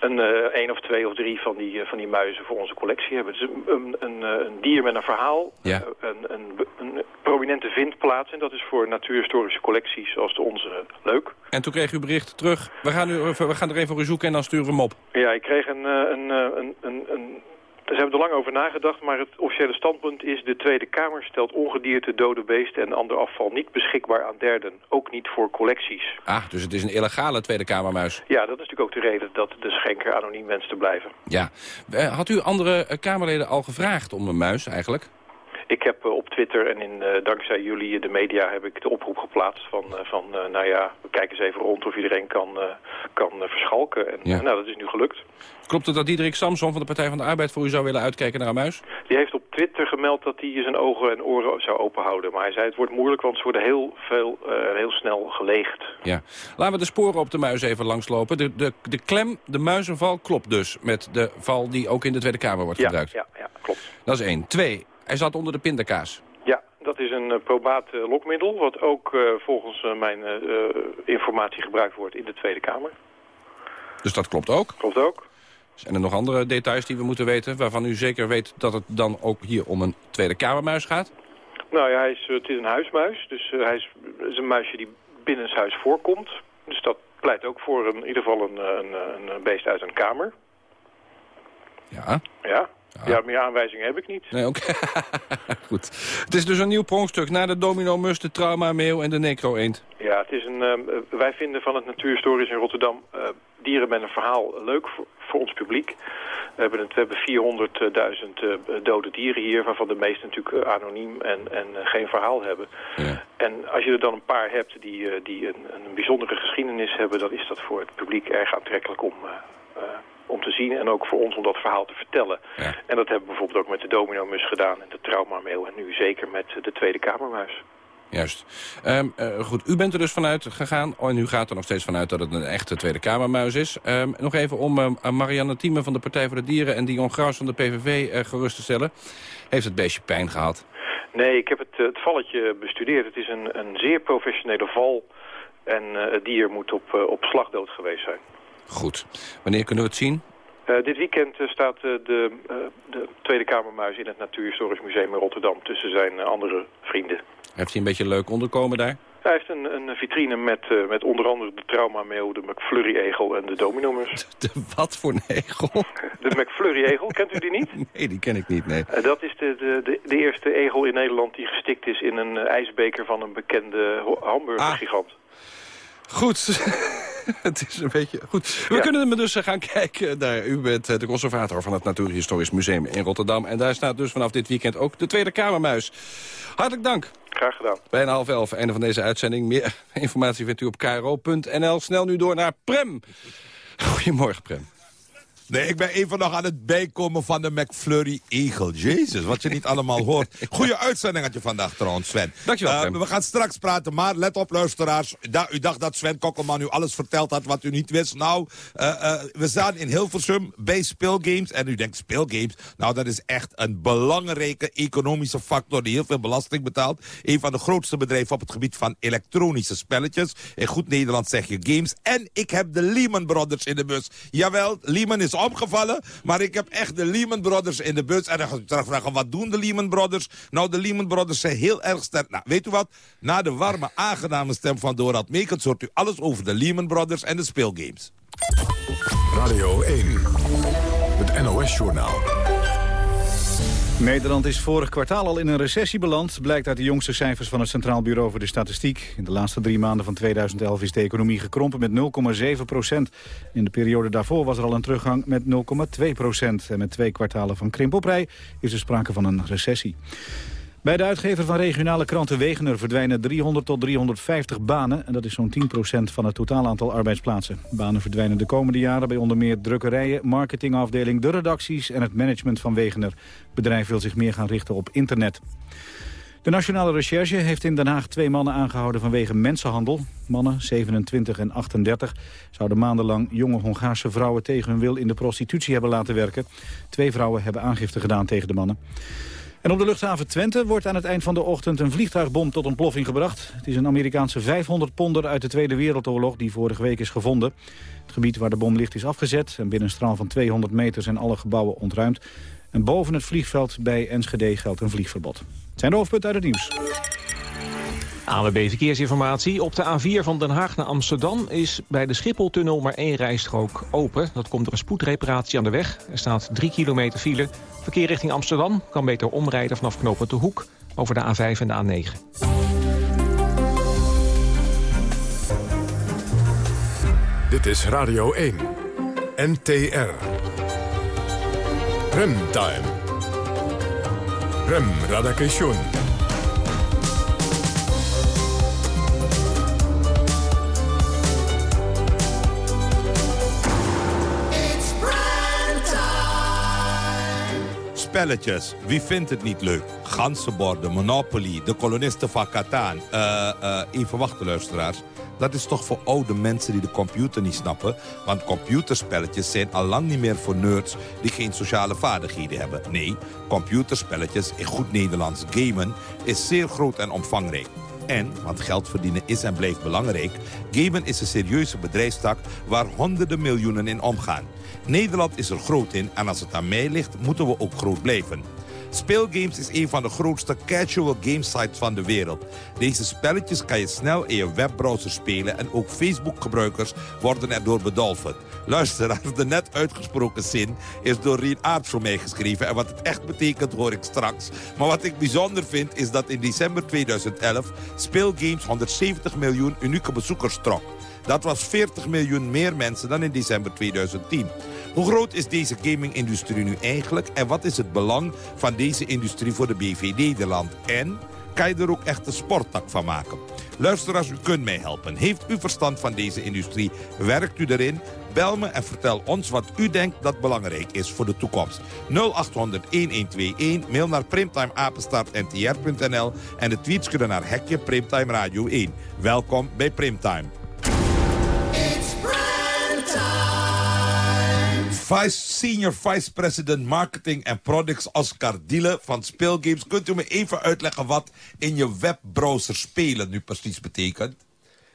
een, één of twee of drie van die, uh, van die muizen voor onze collectie hebben. Het is een, een, een dier met een verhaal, ja. een, een, een, prominente vindplaats. En dat is voor natuurhistorische collecties zoals de onze leuk. En toen kreeg u bericht terug, we gaan, u, we gaan er even voor u zoeken en dan sturen we hem op. Ja, ik kreeg een... een, een, een, een ze hebben er lang over nagedacht, maar het officiële standpunt is... de Tweede Kamer stelt ongedierte, dode beesten en ander afval niet beschikbaar aan derden. Ook niet voor collecties. Ah, dus het is een illegale Tweede Kamermuis. Ja, dat is natuurlijk ook de reden dat de schenker anoniem wenst te blijven. Ja. Had u andere Kamerleden al gevraagd om een muis eigenlijk? Ik heb uh, op Twitter en in, uh, dankzij jullie, de media, heb ik de oproep geplaatst van, uh, van nou ja, we kijken eens even rond of iedereen kan, kan verschalken. En ja. nou, dat is nu gelukt. Klopt het dat Diederik Samson van de Partij van de Arbeid voor u zou willen uitkijken naar een muis? Die heeft op Twitter gemeld dat hij zijn ogen en oren zou openhouden. Maar hij zei het wordt moeilijk, want ze worden heel, veel, heel snel geleegd. Ja. Laten we de sporen op de muis even langslopen. De, de, de klem, de muizenval, klopt dus met de val die ook in de Tweede Kamer wordt ja, gebruikt. Ja, ja, klopt. Dat is één. Twee, hij zat onder de pindakaas. Ja, dat is een uh, probaat uh, lokmiddel... wat ook uh, volgens mijn informatie gebruikt wordt in de Tweede Kamer. Dus dat klopt ook? Klopt ook. Zijn er nog andere details die we moeten weten... waarvan u zeker weet dat het dan ook hier om een Tweede Kamermuis gaat? Nou ja, hij is, het is een huismuis. Dus hij is, is een muisje die binnenshuis voorkomt. Dus dat pleit ook voor een, in ieder geval een, een, een beest uit een kamer. Ja. Ja. Ja, ja meer aanwijzingen heb ik niet. Nee, oké. Okay. Goed. Het is dus een nieuw pronkstuk na de domino mus, de trauma meeuw en de necro-eend. Ja, het is een, uh, wij vinden van het Natuurhistorisch in Rotterdam uh, dieren met een verhaal leuk voor, voor ons publiek. We hebben, het, we hebben 400.000 uh, dode dieren hier, waarvan de meeste natuurlijk anoniem en, en geen verhaal hebben. Ja. En als je er dan een paar hebt die, die een, een bijzondere geschiedenis hebben, dan is dat voor het publiek erg aantrekkelijk om om te zien en ook voor ons om dat verhaal te vertellen. Ja. En dat hebben we bijvoorbeeld ook met de domino-mus gedaan en de traumameel en nu zeker met de Tweede Kamermuis. Juist. Um, uh, goed, u bent er dus vanuit gegaan, en u gaat er nog steeds vanuit dat het een echte Tweede Kamermuis is. Um, nog even om uh, Marianne Thieme van de Partij voor de Dieren en Dion Graus van de PVV uh, gerust te stellen. Heeft het beestje pijn gehad? Nee, ik heb het, het valletje bestudeerd. Het is een, een zeer professionele val en het dier moet op, op slagdood geweest zijn. Goed. Wanneer kunnen we het zien? Uh, dit weekend uh, staat uh, de, de, Tweede Kamermuis in het Natuurhistorisch Museum in Rotterdam... tussen zijn andere vrienden. Heeft hij een beetje leuk onderkomen daar? Hij heeft een, een vitrine met, met onder andere de traumameeuw, de McFlurry-egel en de dominomus. De, de wat voor een egel? De McFlurry-egel, kent u die niet? Nee, die ken ik niet, nee. dat is de, de, de, de, eerste egel in Nederland die gestikt is in een ijsbeker van een bekende hamburgergigant. Ah. Goed. het is een beetje goed. We ja. kunnen dus gaan kijken naar... U bent de conservator van het Natuurhistorisch Museum in Rotterdam. En daar staat dus vanaf dit weekend ook de Tweede Kamermuis. Hartelijk dank. Graag gedaan. Bijna half elf, einde van deze uitzending. Meer informatie vindt u op kro.nl. Snel nu door naar Prem. Goedemorgen, Prem. Nee, ik ben even nog aan het bijkomen van de McFlurry Eagle. Jezus, wat je niet allemaal hoort. Goeie uitzending had je vandaag trouwens, Sven. Dankjewel, uh, We gaan straks praten, maar let op luisteraars. Da u dacht dat Sven Kokkelman u alles verteld had wat u niet wist. Nou, uh, uh, we staan in Hilversum bij speelgames. En u denkt, speelgames? Nou, dat is echt een belangrijke economische factor... die heel veel belasting betaalt. Een van de grootste bedrijven op het gebied van elektronische spelletjes. In goed Nederland zeg je games. En ik heb de Lehman Brothers in de bus. Jawel, Lehman is omgevallen. Maar ik heb echt de Lehman Brothers in de bus. En dan ga je terugvragen, wat doen de Lehman Brothers? Nou, de Lehman Brothers zijn heel erg sterk. Nou, weet u wat? Na de warme, aangename stem van Dorad Meekens... hoort u alles over de Lehman Brothers en de speelgames. Radio 1, het NOS-journaal. Nederland is vorig kwartaal al in een recessie beland... blijkt uit de jongste cijfers van het Centraal Bureau voor de Statistiek. In de laatste drie maanden van 2011 is de economie gekrompen met 0,7 procent. In de periode daarvoor was er al een teruggang met 0,2 procent. En met twee kwartalen van krimp op rij is er sprake van een recessie. Bij de uitgever van regionale kranten Wegener verdwijnen 300 tot 350 banen. En dat is zo'n 10% van het totaal aantal arbeidsplaatsen. Banen verdwijnen de komende jaren bij onder meer drukkerijen, marketingafdeling, de redacties en het management van Wegener. Het bedrijf wil zich meer gaan richten op internet. De Nationale Recherche heeft in Den Haag twee mannen aangehouden vanwege mensenhandel. Mannen, 27 en 38, zouden maandenlang jonge Hongaarse vrouwen tegen hun wil in de prostitutie hebben laten werken. Twee vrouwen hebben aangifte gedaan tegen de mannen. En op de luchthaven Twente wordt aan het eind van de ochtend een vliegtuigbom tot ontploffing gebracht. Het is een Amerikaanse 500 ponder uit de Tweede Wereldoorlog die vorige week is gevonden. Het gebied waar de bom ligt is afgezet en binnen een straal van 200 meter zijn alle gebouwen ontruimd. En boven het vliegveld bij Enschede geldt een vliegverbod. Het zijn de hoofdpunten uit het nieuws. ANWB Verkeersinformatie. Op de A4 van Den Haag naar Amsterdam is bij de Schipholtunnel maar één rijstrook open. Dat komt door een spoedreparatie aan de weg. Er staat 3 kilometer file. Verkeer richting Amsterdam kan beter omrijden vanaf knooppunt De Hoek over de A5 en de A9. Dit is Radio 1. NTR. Remtime. Rem Radakation. Spelletjes, wie vindt het niet leuk? Gansenborden, Monopoly, de kolonisten van Catan. Eh, eh, even wachten, luisteraars. Dat is toch voor oude mensen die de computer niet snappen? Want computerspelletjes zijn al lang niet meer voor nerds die geen sociale vaardigheden hebben. Nee, computerspelletjes, in goed Nederlands gamen, is zeer groot en omvangrijk. En, want geld verdienen is en blijft belangrijk... gamen is een serieuze bedrijfstak waar honderden miljoenen in omgaan. Nederland is er groot in en als het aan mij ligt, moeten we ook groot blijven. Speelgames is een van de grootste casual game sites van de wereld. Deze spelletjes kan je snel in je webbrowser spelen... en ook Facebook-gebruikers worden erdoor bedolven. Luister, de net uitgesproken zin is door Rien Aert voor mij geschreven... en wat het echt betekent hoor ik straks. Maar wat ik bijzonder vind is dat in december 2011... Speelgames 170 miljoen unieke bezoekers trok. Dat was 40 miljoen meer mensen dan in december 2010. Hoe groot is deze gaming-industrie nu eigenlijk... en wat is het belang van deze industrie voor de BV Nederland? En kan je er ook echt een sporttak van maken? Luisteraars, u kunt mij helpen. Heeft u verstand van deze industrie? Werkt u erin? Bel me en vertel ons wat u denkt dat belangrijk is voor de toekomst. 0800-1121, mail naar primtimeapenstaartntr.nl... en de tweets kunnen naar Hekje Primtime Radio 1. Welkom bij Primtime. Vice, Senior Vice President Marketing en Products Oscar Diele van Speelgames. Kunt u me even uitleggen wat in je webbrowser spelen nu precies betekent?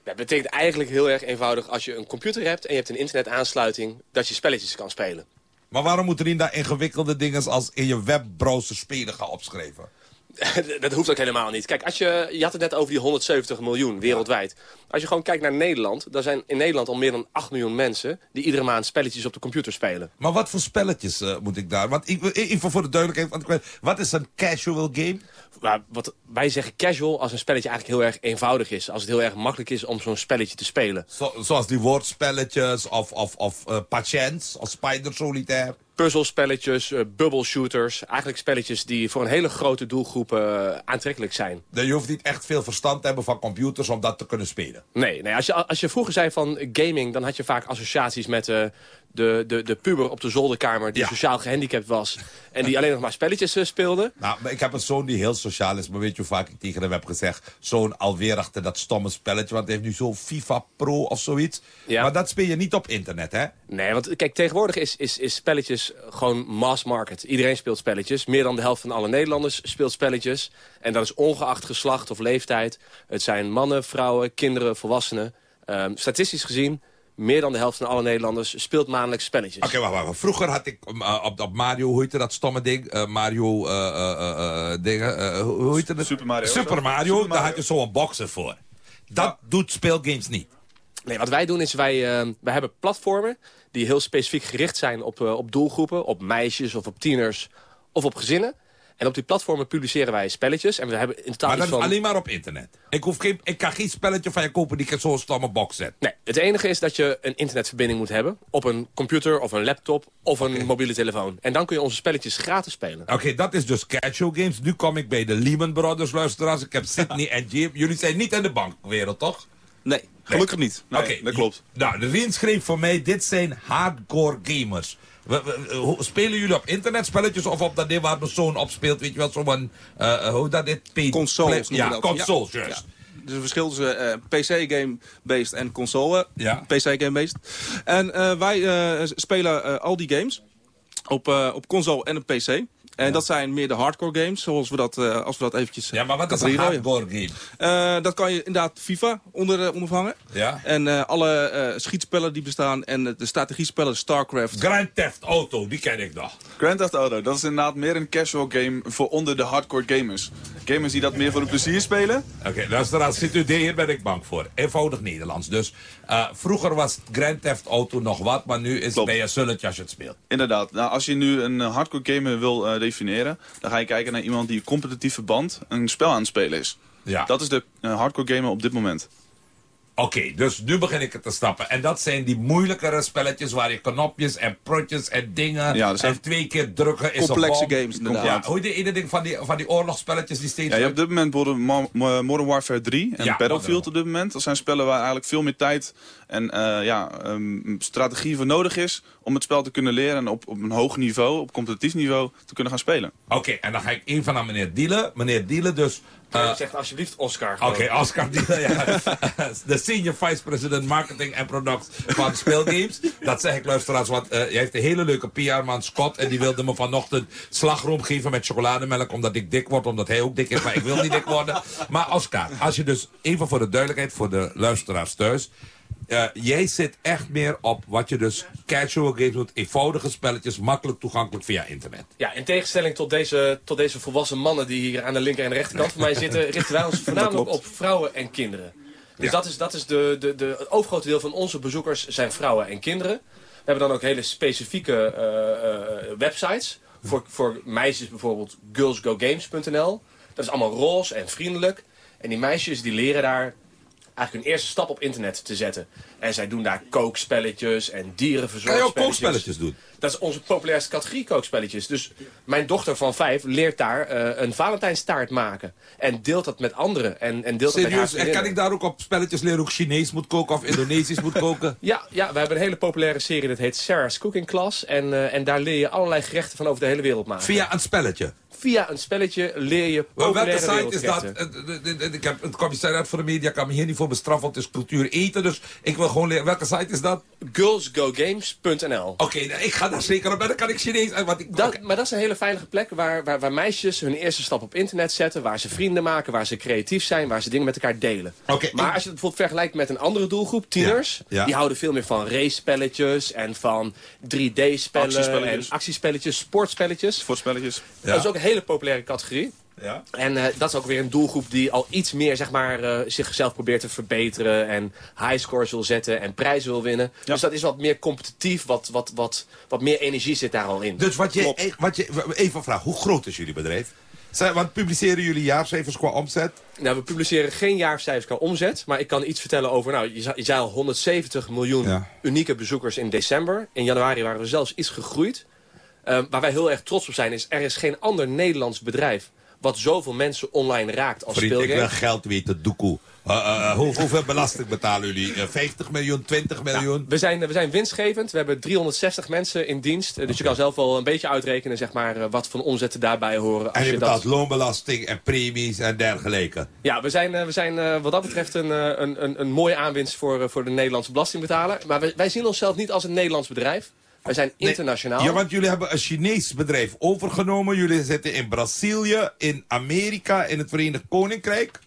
Dat betekent eigenlijk heel erg eenvoudig als je een computer hebt en je hebt een internetaansluiting, dat je spelletjes kan spelen. Maar waarom moet er daar ingewikkelde dingen als in je webbrowser spelen gaan opschrijven? dat hoeft ook helemaal niet. Kijk, als je, je had het net over die 170 miljoen wereldwijd. Als je gewoon kijkt naar Nederland... dan zijn in Nederland al meer dan 8 miljoen mensen... die iedere maand spelletjes op de computer spelen. Maar wat voor spelletjes uh, moet ik daar... Want ik, even voor de duidelijkheid, want wat is een casual game? Maar wat wij zeggen casual als een spelletje eigenlijk heel erg eenvoudig is. Als het heel erg makkelijk is om zo'n spelletje te spelen. Zo, zoals die woordspelletjes of, of, of uh, patiënt, of spider solitaire puzzelspelletjes, uh, bubble shooters. Eigenlijk spelletjes die voor een hele grote doelgroep uh, aantrekkelijk zijn. Je hoeft niet echt veel verstand te hebben van computers om dat te kunnen spelen. Nee, nee als, je, als je vroeger zei van gaming, dan had je vaak associaties met uh, de, de, de puber op de zolderkamer die sociaal gehandicapt was. En die alleen nog maar spelletjes uh, speelde. Nou, ik heb een zoon die heel sociaal is. Maar weet je hoe vaak ik tegen hem heb gezegd... zoon alweer achter dat stomme spelletje. Want hij heeft nu zo FIFA Pro of zoiets. Ja. Maar dat speel je niet op internet, hè? Nee, want kijk, tegenwoordig is, is, is spelletjes gewoon mass market. Iedereen speelt spelletjes. Meer dan de helft van alle Nederlanders speelt spelletjes. En dat is ongeacht geslacht of leeftijd. Het zijn mannen, vrouwen, kinderen, volwassenen. Um, statistisch gezien meer dan de helft van alle Nederlanders speelt maandelijks spelletjes. Oké, wacht, wacht. Vroeger had ik uh, op, op Mario, hoe heette dat stomme ding? Uh, Mario, uh, dingen, hoe, hoe heette het? Super Mario. Super Mario, Super Mario. daar had je zo'n boxer voor. Dat ja. doet speelgames niet. Nee, wat wij doen is, wij, wij hebben platformen die heel specifiek gericht zijn op, op doelgroepen. Op meisjes of op tieners of op gezinnen. En op die platformen publiceren wij spelletjes. En we hebben in totaal maar dat van... is alleen maar op internet? Ik, hoef geen, ik kan geen spelletje van je kopen die ik zo'n stomme box zet? Nee, het enige is dat je een internetverbinding moet hebben. Op een computer of een laptop of een mobiele telefoon. En dan kun je onze spelletjes gratis spelen. Oké, okay, dat is dus casual games. Nu kom ik bij de Lehman Brothers luisteraars. Ik heb Sydney en Jim. Jullie zijn niet in de bankwereld, toch? Nee, gelukkig nee. niet. Nee, okay. dat klopt. Nou, de Rien schreef voor mij, dit zijn hardcore gamers. Spelen jullie op internetspelletjes of op dat ding waar mijn zoon op speelt? Weet je wel, zo'n, uh, hoe dat dit? Consoles Ja, consoles, ja. juist. Ja. Dus een verschil tussen uh, PC-game-based en console. Ja. PC-game-based. En wij spelen al die games op, op console en op PC. En ja. dat zijn meer de hardcore games, zoals we dat, uh, als we dat eventjes Ja, maar wat is een hardcore game? Uh, dat kan je inderdaad FIFA onder, uh, ondervangen. Ja. En alle schietspellen die bestaan en de strategiespellen Starcraft. Grand Theft Auto, die ken ik nog. Grand Theft Auto, dat is inderdaad meer een casual game voor onder de hardcore gamers. Gamers die dat meer voor hun plezier spelen. Oké, okay, luisteraars, zit u hier ben ik bang voor. Eenvoudig Nederlands. Dus vroeger was Grand Theft Auto nog wat, maar nu is het bij je sulletje als je het speelt. Inderdaad. Nou, als je nu een hardcore gamer wil definiëren, dan ga je kijken naar iemand die competitieve band een spel aan het spelen is. Ja. Dat is de uh, hardcore gamer op dit moment. Oké, okay, dus nu begin ik het te snappen. En dat zijn die moeilijkere spelletjes waar je knopjes en prutjes en dingen... Ja, en twee keer drukken is Complexe games, inderdaad. Ja, hoe de ene ding van die, van die oorlogsspelletjes die steeds... Ja, je hebt op dit moment Modern, Modern Warfare 3 en ja, Battlefield op dit moment. Dat zijn spellen waar eigenlijk veel meer tijd en uh, ja, um, strategie voor nodig is... om het spel te kunnen leren en op, op een hoog niveau, op competitief niveau, te kunnen gaan spelen. Oké, okay, en dan ga ik even naar meneer Dielen. Meneer Dielen, dus... Uh, zegt alsjeblieft Oscar. Oké, okay, Oscar Dielen, ja. De senior vice president marketing en product van Speelgames. Dat zeg ik luisteraars, want uh, jij heeft een hele leuke PR-man Scott. En die wilde me vanochtend slagroom geven met chocolademelk. Omdat ik dik word, omdat hij ook dik is. Maar ik wil niet dik worden. Maar Oscar, als je dus even voor de duidelijkheid, voor de luisteraars thuis. Uh, jij zit echt meer op wat je dus casual games doet. Eenvoudige spelletjes, makkelijk toegankelijk via internet. Ja, in tegenstelling tot deze, tot deze volwassen mannen die hier aan de linker en de rechterkant van mij zitten... richten wij ons voornamelijk op vrouwen en kinderen. Dus ja. dat is, dat is de, de, de, het overgrote deel van onze bezoekers zijn vrouwen en kinderen. We hebben dan ook hele specifieke uh, uh, websites. Voor, voor meisjes bijvoorbeeld girlsgogames.nl. Dat is allemaal roze en vriendelijk. En die meisjes die leren daar eigenlijk hun eerste stap op internet te zetten. En zij doen daar kookspelletjes en dierenverzorgspelletjes. Kan je ook kookspelletjes doen? Dat is onze populairste categorie kookspelletjes. Dus mijn dochter van vijf leert daar uh, een Valentijnstaart maken. En deelt dat met anderen. En, en deelt Serieus? dat met en kan ik daar ook op spelletjes leren hoe ik Chinees moet koken of Indonesisch moet koken? Ja, ja, we hebben een hele populaire serie dat heet Sarah's Cooking Class. En, uh, en daar leer je allerlei gerechten van over de hele wereld maken. Via een spelletje? Via een spelletje leer je populaire Welke site is dat? Ik heb het commissariat voor de media kan me hier niet voor bestraffen, want het is cultuur eten. Dus ik wil gewoon leren. Welke site is dat? Girlsgogames.nl Oké, okay, nou, ik ga daar zeker op. Dan kan ik Chinees uit. Want ik, dat, maar dat is een hele veilige plek waar, waar, waar, meisjes hun eerste stap op internet zetten. Waar ze vrienden maken, waar ze creatief zijn, waar ze dingen met elkaar delen. Okay, maar ik... als je het bijvoorbeeld vergelijkt met een andere doelgroep, tieners. Ja, ja. Die houden veel meer van race-spelletjes en van 3D-spellen actiespelletjes. en actiespelletjes, sportspelletjes. Sportspelletjes. Dat is ook een hele populaire categorie. Ja. En uh, dat is ook weer een doelgroep die al iets meer zeg maar, uh, zichzelf probeert te verbeteren. En high scores wil zetten en prijzen wil winnen. Ja. Dus dat is wat meer competitief, wat, wat, wat, wat meer energie zit daar al in. Dus wat je, wat je, even een vraag, hoe groot is jullie bedrijf? Want publiceren jullie jaarcijfers qua omzet? Nou, we publiceren geen jaarcijfers qua omzet. Maar ik kan iets vertellen over, nou, je zei, je zei al 170 miljoen ja. unieke bezoekers in december. In januari waren we zelfs iets gegroeid. Uh, waar wij heel erg trots op zijn is, er is geen ander Nederlands bedrijf wat zoveel mensen online raakt als Vriend, ik wil geld weten, doekoe. Uh, uh, hoe, hoeveel belasting betalen jullie? Uh, 50 miljoen, 20 miljoen? We, zijn, we zijn winstgevend. We hebben 360 mensen in dienst. dus okay. je kan zelf wel een beetje uitrekenen zeg maar, wat van omzetten daarbij horen. Als en je, je betaalt dat... loonbelasting en premies en dergelijke? Ja, we zijn, we zijn wat dat betreft een, een, een, een mooie aanwinst voor, voor de Nederlandse belastingbetaler. Maar wij, wij zien onszelf niet als een Nederlands bedrijf. Wij zijn internationaal. Nee, ja, want jullie hebben een Chinees bedrijf overgenomen. Jullie zitten in Brazilië, in Amerika, in het Verenigd Koninkrijk.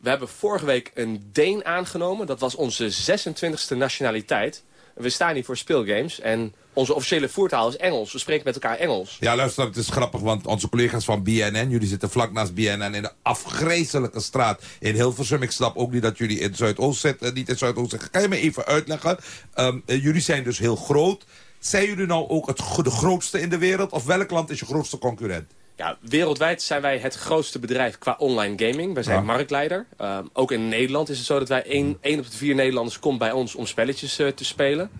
We hebben vorige week een Deen aangenomen. Dat was onze 26e nationaliteit. We staan hier voor speelgames. En onze officiële voertaal is Engels. We spreken met elkaar Engels. Ja, luister, het is grappig, want onze collega's van BNN... jullie zitten vlak naast BNN in de afgrijzelijke straat in Hilversum. Ik snap ook niet dat jullie in Zuidoost zitten, niet in Zuidoost zitten. Kan je me even uitleggen? Ehm, eh, jullie zijn dus heel groot. Zijn jullie nou ook het, de grootste in de wereld? Of welk land is je grootste concurrent? Ja, wereldwijd zijn wij het grootste bedrijf qua online gaming. Wij zijn Ja. marktleider. Ehm, ook in Nederland is het zo dat wij één, één op de vier Nederlanders komt bij ons om spelletjes eh, te spelen.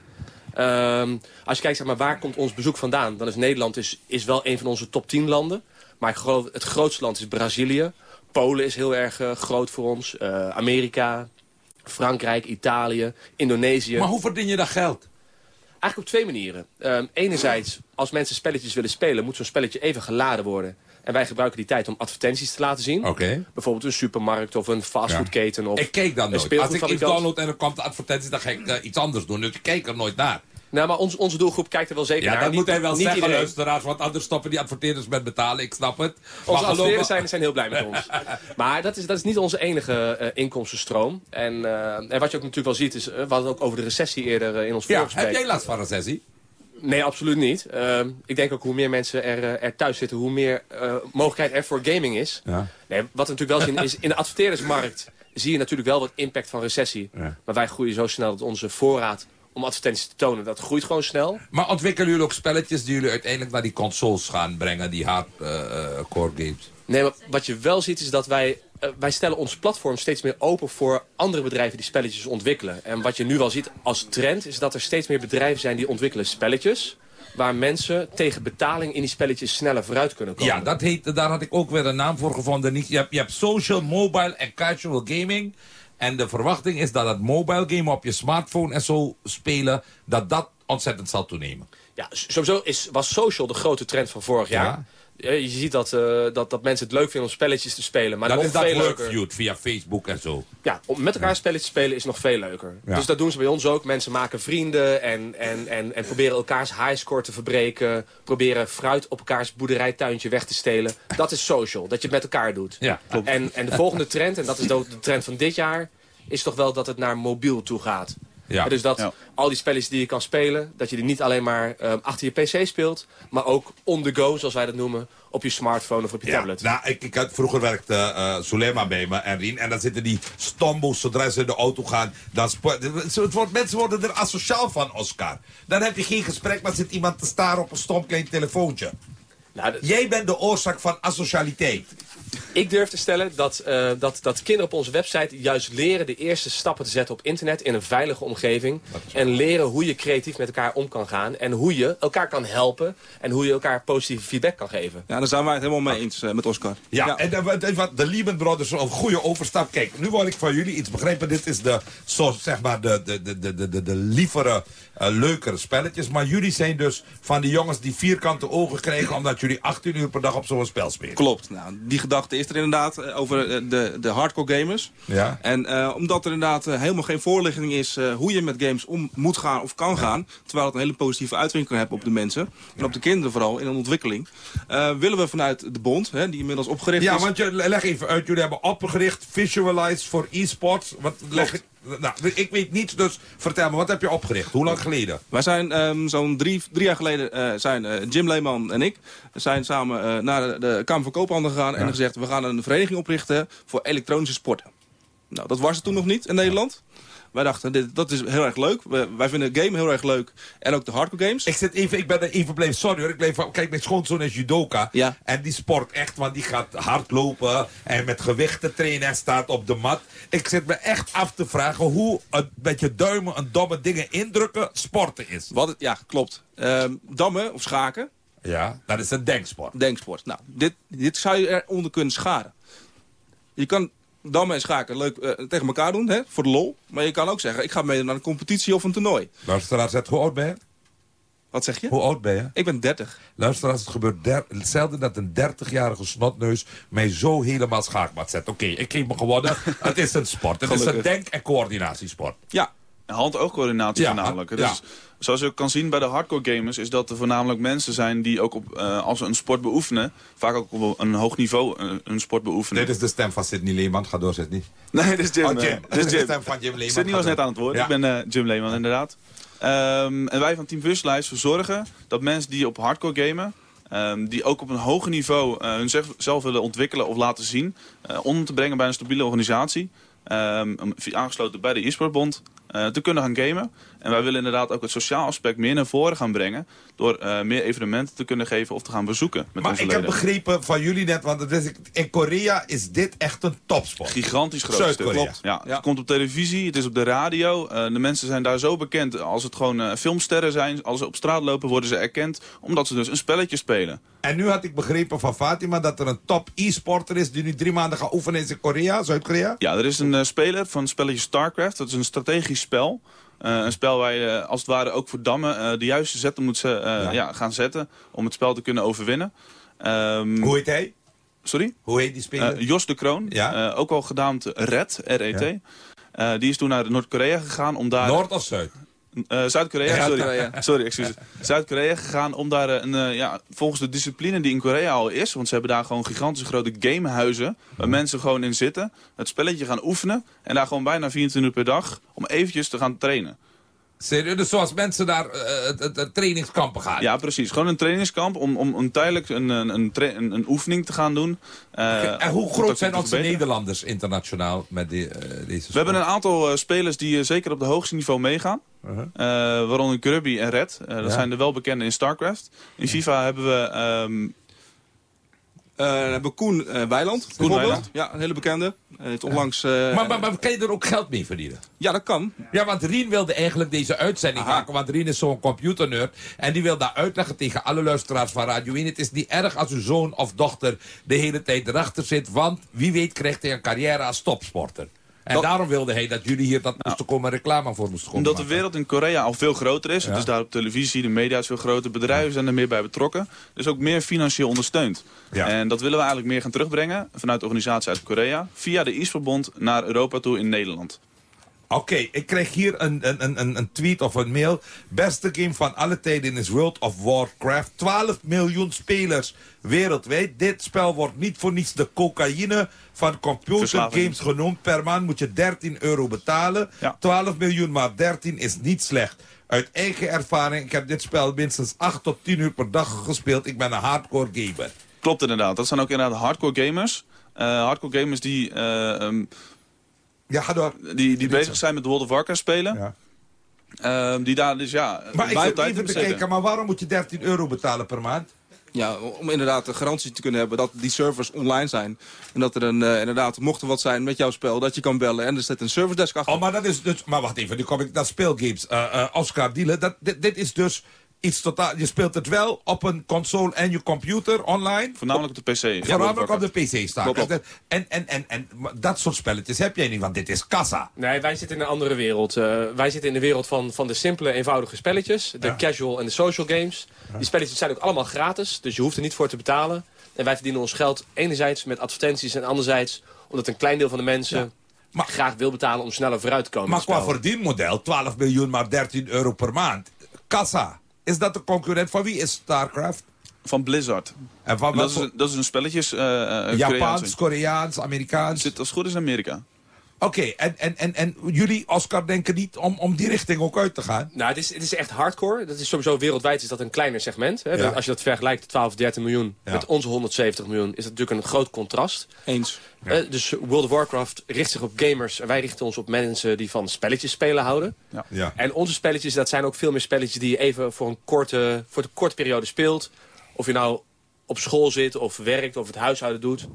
Ehm, als je kijkt zeg maar, waar komt ons bezoek vandaan, dan is Nederland is, is wel een van onze top 10 landen. Maar ik geloof, het grootste land is Brazilië. Polen is heel erg eh, groot voor ons. Eh, Amerika, Frankrijk, Italië, Indonesië. Maar hoe verdien je dat geld? Eigenlijk op twee manieren. Ehm, enerzijds, als mensen spelletjes willen spelen... moet zo'n spelletje even geladen worden. En wij gebruiken die tijd om advertenties te laten zien. Oké. Bijvoorbeeld een supermarkt of een fastfoodketen. Of Ik kijk dan nooit. Als ik iets download en er komt de advertentie, dan ga ik eh, iets anders doen. Dus ik kijk er nooit naar. Nou, maar ons, onze doelgroep kijkt er wel zeker Ja, naar. dat Niet- moet hij wel niet zeggen, iedereen. luisteraars. Want anders stoppen die adverteerders met betalen. Ik snap het. Onze adverteerders zijn, zijn heel blij met ons. maar dat is, dat is niet onze enige eh, inkomstenstroom. En, eh, en wat je ook natuurlijk wel ziet is... eh, we hadden het ook over de recessie eerder in ons Ja, voorgesprek. heb jij last van recessie? Nee, absoluut niet. Ehm, ik denk ook hoe meer mensen er, er thuis zitten... hoe meer mogelijkheid er voor gaming is. Ja. Nee, wat we natuurlijk wel zien is... in de adverteerdersmarkt zie je natuurlijk wel wat impact van recessie. Ja. Maar wij groeien zo snel dat onze voorraad om advertenties te tonen... dat groeit gewoon snel. Maar ontwikkelen jullie ook spelletjes die jullie uiteindelijk naar die consoles gaan brengen? Die hardcore games? Nee, maar wat je wel ziet is dat wij... eh, wij stellen ons platform steeds meer open voor andere bedrijven die spelletjes ontwikkelen. En wat je nu wel ziet als trend is dat er steeds meer bedrijven zijn die ontwikkelen spelletjes waar mensen tegen betaling in die spelletjes sneller vooruit kunnen komen. Ja, dat heet, daar had ik ook weer een naam voor gevonden. Je hebt, je hebt social, mobile en casual gaming. En de verwachting is dat het mobile game op je smartphone en zo spelen... dat dat ontzettend zal toenemen. Ja, sowieso is, was social de grote trend van vorig jaar. Eh, Je ziet dat, eh, dat, dat mensen het leuk vinden om spelletjes te spelen. Maar dat nog is dat veel leuker. Workfeud via Facebook en zo. Ja, om met elkaar spelletjes te spelen is nog veel leuker. Ja. Dus dat doen ze bij ons ook. Mensen maken vrienden en, en, en, en proberen elkaars highscore te verbreken. Proberen fruit op elkaars boerderijtuintje weg te stelen. Dat is social, dat je het met elkaar doet. Ja, klopt. En, en de volgende trend, en dat is de trend van dit jaar... is toch wel dat het naar mobiel toe gaat. Ja. Dus dat Ja. al die spelletjes die je kan spelen... dat je die niet alleen maar eh, achter je pc speelt... maar ook on the go, zoals wij dat noemen... op je smartphone of op je Ja, tablet. nou, ik, ik had, vroeger werkte eh Sulema bij me en Rien. En dan zitten die stombo's, zodra ze in de auto gaan. Dan het wordt, mensen worden er asociaal van, Oscar. Dan heb je geen gesprek, maar zit iemand te staren op een stom klein telefoontje. Nou, Jij bent de oorzaak van asocialiteit. Ik durf te stellen dat, eh, dat, dat kinderen op onze website juist leren de eerste stappen te zetten op internet in een veilige omgeving. En leren hoe je creatief met elkaar om kan gaan. En hoe je elkaar kan helpen. En hoe je elkaar positieve feedback kan geven. Ja, daar zijn wij het helemaal mee eens eh, met Oscar. Ja, en wat- de Lehman Brothers, een goede overstap. Kijk, nu wil ik van jullie iets begrijpen. Dit is de, zo, zeg maar, de, de, de, de, de, de, lievere, eh, leukere spelletjes. Maar jullie zijn dus van die jongens die vierkante ogen krijgen... omdat jullie 18 uur per dag op zo'n spel spelen. Klopt. Nou, die gedachte is er inderdaad eh, over eh, de, de hardcore gamers. Ja. En eh, omdat er inderdaad helemaal geen voorlichting is hoe je met games om moet gaan of kan gaan. Terwijl het een hele positieve uitwerking kan hebben op de mensen. En op de kinderen vooral in een ontwikkeling. willen we vanuit de bond, hè, die inmiddels opgericht Ja, is. want je, leg even uit. Jullie hebben opgericht Visualize voor e-sports. Wat leg. Nou, ik weet niets, dus vertel me, wat heb je opgericht? Hoe lang geleden? Wij zijn ehm, zo'n drie, drie jaar geleden, eh, zijn eh, Jim Leeman en ik, zijn samen eh, naar de, de Kamer van Koophandel gegaan en gezegd, we gaan een vereniging oprichten voor elektronische sporten. Nou, dat was het toen nog niet in Nederland. Wij dachten, dit, dat is heel erg leuk. We- wij vinden game heel erg leuk. En ook de hardcore games. Ik, zit even, ik ben er even blijven. Sorry hoor. Ik bleef, kijk, mijn schoonzoon is judoka. Ja. En die sport echt, want die gaat hardlopen. En met gewichten trainen en staat op de mat. Ik zit me echt af te vragen hoe het met je duimen een domme dingen indrukken sporten is. Wat ja, klopt. Ehm, dammen of schaken. Ja, dat is een denksport. Denksport. Nou, dit, dit zou je eronder kunnen scharen. Je kan dammen en schaken leuk eh, tegen elkaar doen, hè, voor de lol. Maar je kan ook zeggen, ik ga mee naar een competitie of een toernooi. Luisteraars, zet, hoe oud ben je? Wat zeg je? Hoe oud ben je? Ik ben 30. Luisteraars, het gebeurt der, zelden dat een 30-jarige snotneus mij zo helemaal schaakmat zet. Oké, ik geef me gewonnen. het is een sport. Het is een denk- en coördinatiesport. Ja. Hand-oogcoördinatie Ja, voornamelijk. ja. Dus zoals je ook kan zien bij de hardcore gamers... is dat er voornamelijk mensen zijn die ook op, eh, als ze een sport beoefenen... vaak ook op een hoog niveau een, een sport beoefenen. Dit is de stem van Sidney Leeman. Ga door, Sidney. Nee, dit is Jim. Oh, eh, Jim. dit Dit is is de Jim. stem van Jim Leeman. Sydney was net aan het woord. Ja. Ik ben eh, Jim Leeman, inderdaad. Ehm, en wij van Team Buslijst verzorgen dat mensen die op hardcore gamen... ehm, die ook op een hoger niveau eh, hunzelf willen ontwikkelen of laten zien... eh, om te brengen bij een stabiele organisatie... ehm, aangesloten bij de e-sportbond... eh, te kunnen gaan gamen. En wij willen inderdaad ook het sociaal aspect meer naar voren gaan brengen... door eh, meer evenementen te kunnen geven of te gaan bezoeken met Maar onze ik heb begrepen van jullie net, want het is, in Korea is dit echt een topsport. Gigantisch groot. Zuid-Korea. Klopt. Ja, Het komt op televisie, het is op de radio. Eh, de mensen zijn daar zo bekend. Als het gewoon eh, filmsterren zijn, als ze op straat lopen, worden ze erkend. Omdat ze dus een spelletje spelen. En nu had ik begrepen van Fatima dat er een top e-sporter is die nu drie maanden gaat oefenen in Korea, Zuid-Korea. Ja, er is een speler van het spelletje StarCraft. Dat is een strategisch spel. Eh, een spel waar je eh, als het ware ook voor dammen eh, de juiste zetten moet ze, ja. gaan zetten. Om het spel te kunnen overwinnen. Ehm, Hoe heet hij? Sorry? Hoe heet die speler? Jos de Kroon. Ja. Ook wel genaamd Red, R-E-T. Die is toen naar Noord-Korea gegaan om daar... Noord of Zuid? Eh, Zuid-Korea, sorry. Sorry, excuses. Zuid-Korea gegaan om daar eh, een, eh, ja, volgens de discipline die in Korea al is, want ze hebben daar gewoon gigantische grote gamehuizen, waar mensen gewoon in zitten, het spelletje gaan oefenen en daar gewoon bijna 24 uur per dag om eventjes te gaan trainen. Serieus? Dus zoals mensen daar eh, het- het- het trainingskampen gaan? Ja, precies. Gewoon een trainingskamp om, om, om tijdelijk een, een, een, oefening te gaan doen. Eh, en hoe groot zijn onze. Nederlanders internationaal met die, eh, deze We hebben een aantal eh, spelers die eh, zeker op de hoogste niveau meegaan. Eh, waaronder Grubby en Red. Eh, dat Ja. zijn de welbekende in StarCraft. In FIFA hebben we... ehm, Eh, hebben we Koen eh, Weiland, bijvoorbeeld. Weiland. Ja, een hele bekende. Hij heeft onlangs... eh, maar, maar, maar kan je er ook geld mee verdienen? Ja, dat kan. Ja, want Rien wilde eigenlijk deze uitzending maken, want Rien is zo'n computernerd. En die wil daar uitleggen tegen alle luisteraars van Radio 1. Het is niet erg als uw zoon of dochter de hele tijd erachter zit, want wie weet krijgt hij een carrière als topsporter. En daarom wilde hij dat jullie hier dat moesten komen reclame voor moesten komen Omdat de wereld in Korea al veel groter is. Is daar op televisie, de media is veel groter. Bedrijven zijn er meer bij betrokken. Dus ook meer financieel ondersteund. En dat willen we eigenlijk meer gaan terugbrengen vanuit de organisatie uit Korea. Via de e-sportbond naar Europa toe in Nederland. Oké, ik krijg hier een, een, een, een tweet of een mail. Beste game van alle tijden is World of Warcraft. 12 miljoen spelers wereldwijd. Dit spel wordt niet voor niets de cocaïne van computergames genoemd. Per maand moet je 13 euro betalen. 12 miljoen maar 13 is niet slecht. Uit eigen ervaring, ik heb dit spel minstens 8 tot 10 uur per dag gespeeld. Ik ben een hardcore gamer. Klopt inderdaad. Dat zijn ook inderdaad hardcore gamers. Eh, hardcore gamers die, eh, ehm, ja, ga door. die, die bezig zijn met World of Warcraft spelen. Ehm, die daar dus ja, Maar ik tijd even kijken, maar waarom moet je 13 euro betalen per maand? Ja, om inderdaad de garantie te kunnen hebben dat die servers online zijn. En dat er een, eh, inderdaad, mocht er wat zijn met jouw spel, dat je kan bellen. En er zit een service desk achter. Oh, maar dat is dus... Maar wacht even, nu kom ik naar speelgames. Eh, eh, Oscar Dielen, dat, dit, dit is dus iets totaal... Je speelt het wel op een console en je computer online? Voornamelijk op de PC. Voornamelijk op de PC staan. Klopt, klopt. En, en, en, en dat soort spelletjes heb jij niet, want dit is kassa. Nee, wij zitten in een andere wereld. Eh, wij zitten in de wereld van, van de simpele, eenvoudige spelletjes. De casual en de social games. Die spelletjes zijn ook allemaal gratis, dus je hoeft er niet voor te betalen. En wij verdienen ons geld enerzijds met advertenties en anderzijds... omdat een klein deel van de mensen graag wil betalen om sneller vooruit te komen. Maar qua verdienmodel, 12 miljoen maar 13 euro per maand. Kassa. Is dat de concurrent van wie is StarCraft? Van Blizzard. En van dat, is, een- dat is een spelletjes... eh, eh, Japans. Koreaans, Amerikaans? Zit als goed is in Amerika. Oké, en, en, en, en jullie, Oscar, denken niet om, om die richting ook uit te gaan? Nou, het is, het is echt hardcore. Dat is sowieso wereldwijd is dat een kleiner segment. Hè? Ja. Als je dat vergelijkt, 12, 13 miljoen Ja. met onze 170 miljoen... is dat natuurlijk een groot contrast. Eens. Eh, dus World of Warcraft richt zich op gamers. En wij richten ons op mensen die van spelletjes spelen houden. Ja. Ja. En onze spelletjes, dat zijn ook veel meer spelletjes... die je even voor een korte, voor een korte periode speelt. Of je nou op school zit of werkt of het huishouden doet.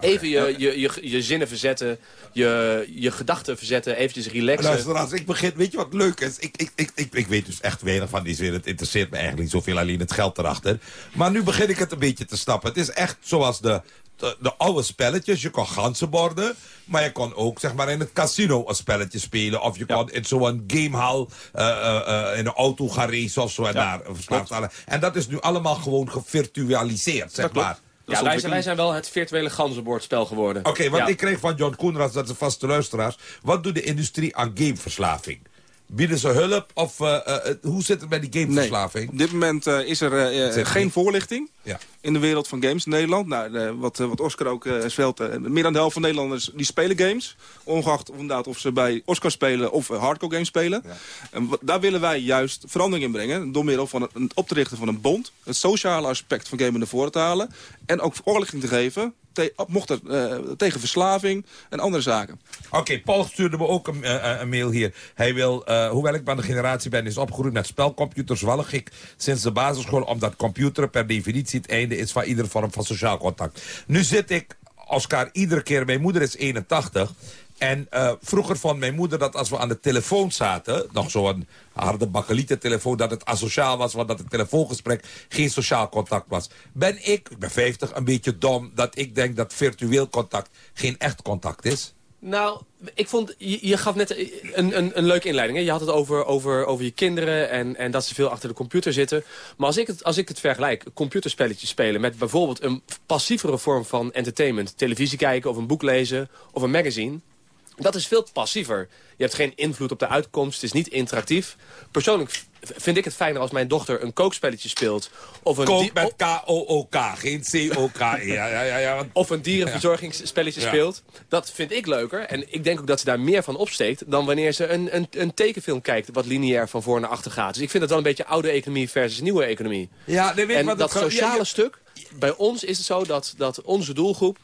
Even je, je, je, je zinnen verzetten, je, je gedachten verzetten, eventjes relaxen. Luister, als ik begin, weet je wat leuk is? Ik, ik, ik, ik, ik weet dus echt weinig van die zin. Het interesseert me eigenlijk niet zoveel, alleen het geld erachter. Maar nu begin ik het een beetje te snappen. Het is echt zoals de, de, de oude spelletjes. Je kon ganzenborden, maar je kon ook zeg maar in het casino een spelletje spelen. Of je kon in zo'n gamehal eh, eh, eh, in een auto gaan racen of zo. En, daar verslaafd aan. en dat is nu allemaal gewoon gevirtualiseerd, zeg maar. Ja, wij zijn, wij zijn wel het virtuele ganzenbordspel geworden. Oké, want Ja. ik kreeg van John Koenraad, dat is een vaste luisteraars... wat doet de industrie aan gameverslaving? Bieden ze hulp? Of eh, eh, hoe zit het met die gameverslaving? Op dit moment eh, is er geen voorlichting Ja. in de wereld van games in Nederland. Nou, wat, wat Oscar ook zwelt, meer dan de helft van Nederlanders die spelen games. Ongeacht of, inderdaad, of ze bij Oscar spelen of hardcore games spelen. En daar willen wij juist verandering in brengen. Door middel van het op te richten van een bond. Het sociale aspect van gamen naar voren te halen. En ook voorlichting te geven te- mocht er, eh, tegen verslaving en andere zaken. Oké, Paul stuurde me ook een, eh, een mail hier. Hij wil, eh, hoewel ik van de generatie ben, is opgegroeid met spelcomputers, wallig ik sinds de basisschool, omdat computer per definitie het einde is van iedere vorm van sociaal contact. Nu zit ik, Oscar, iedere keer, mijn moeder is 81. En eh, vroeger vond mijn moeder dat als we aan de telefoon zaten... nog zo'n harde bakkelietentelefoon... dat het asociaal was, want dat het telefoongesprek geen sociaal contact was. Ben ik, ik ben 50, een beetje dom... dat ik denk dat virtueel contact geen echt contact is? Nou, ik vond, je, je gaf net een, een, een leuke inleiding. Hè? Je had het over, over, over je kinderen en, en dat ze veel achter de computer zitten. Maar als ik, het, als ik het vergelijk, computerspelletjes spelen... met bijvoorbeeld een passievere vorm van entertainment... televisie kijken of een boek lezen of een magazine... dat is veel passiever. Je hebt geen invloed op de uitkomst, het is niet interactief. Persoonlijk vind ik het fijner als mijn dochter een kookspelletje speelt... Of een Kook met K-O-O-K, geen C-O-K-E. Ja, ja, ja, ja, of een dierenverzorgingsspelletje Ja. speelt. Dat vind ik leuker. En ik denk ook dat ze daar meer van opsteekt... dan wanneer ze een, een, een tekenfilm kijkt... wat lineair van voor naar achter gaat. Dus ik vind het wel een beetje oude economie versus nieuwe economie. Ja, nee, weet en wat dat sociale ja. stuk... bij ons is het zo dat, dat onze doelgroep...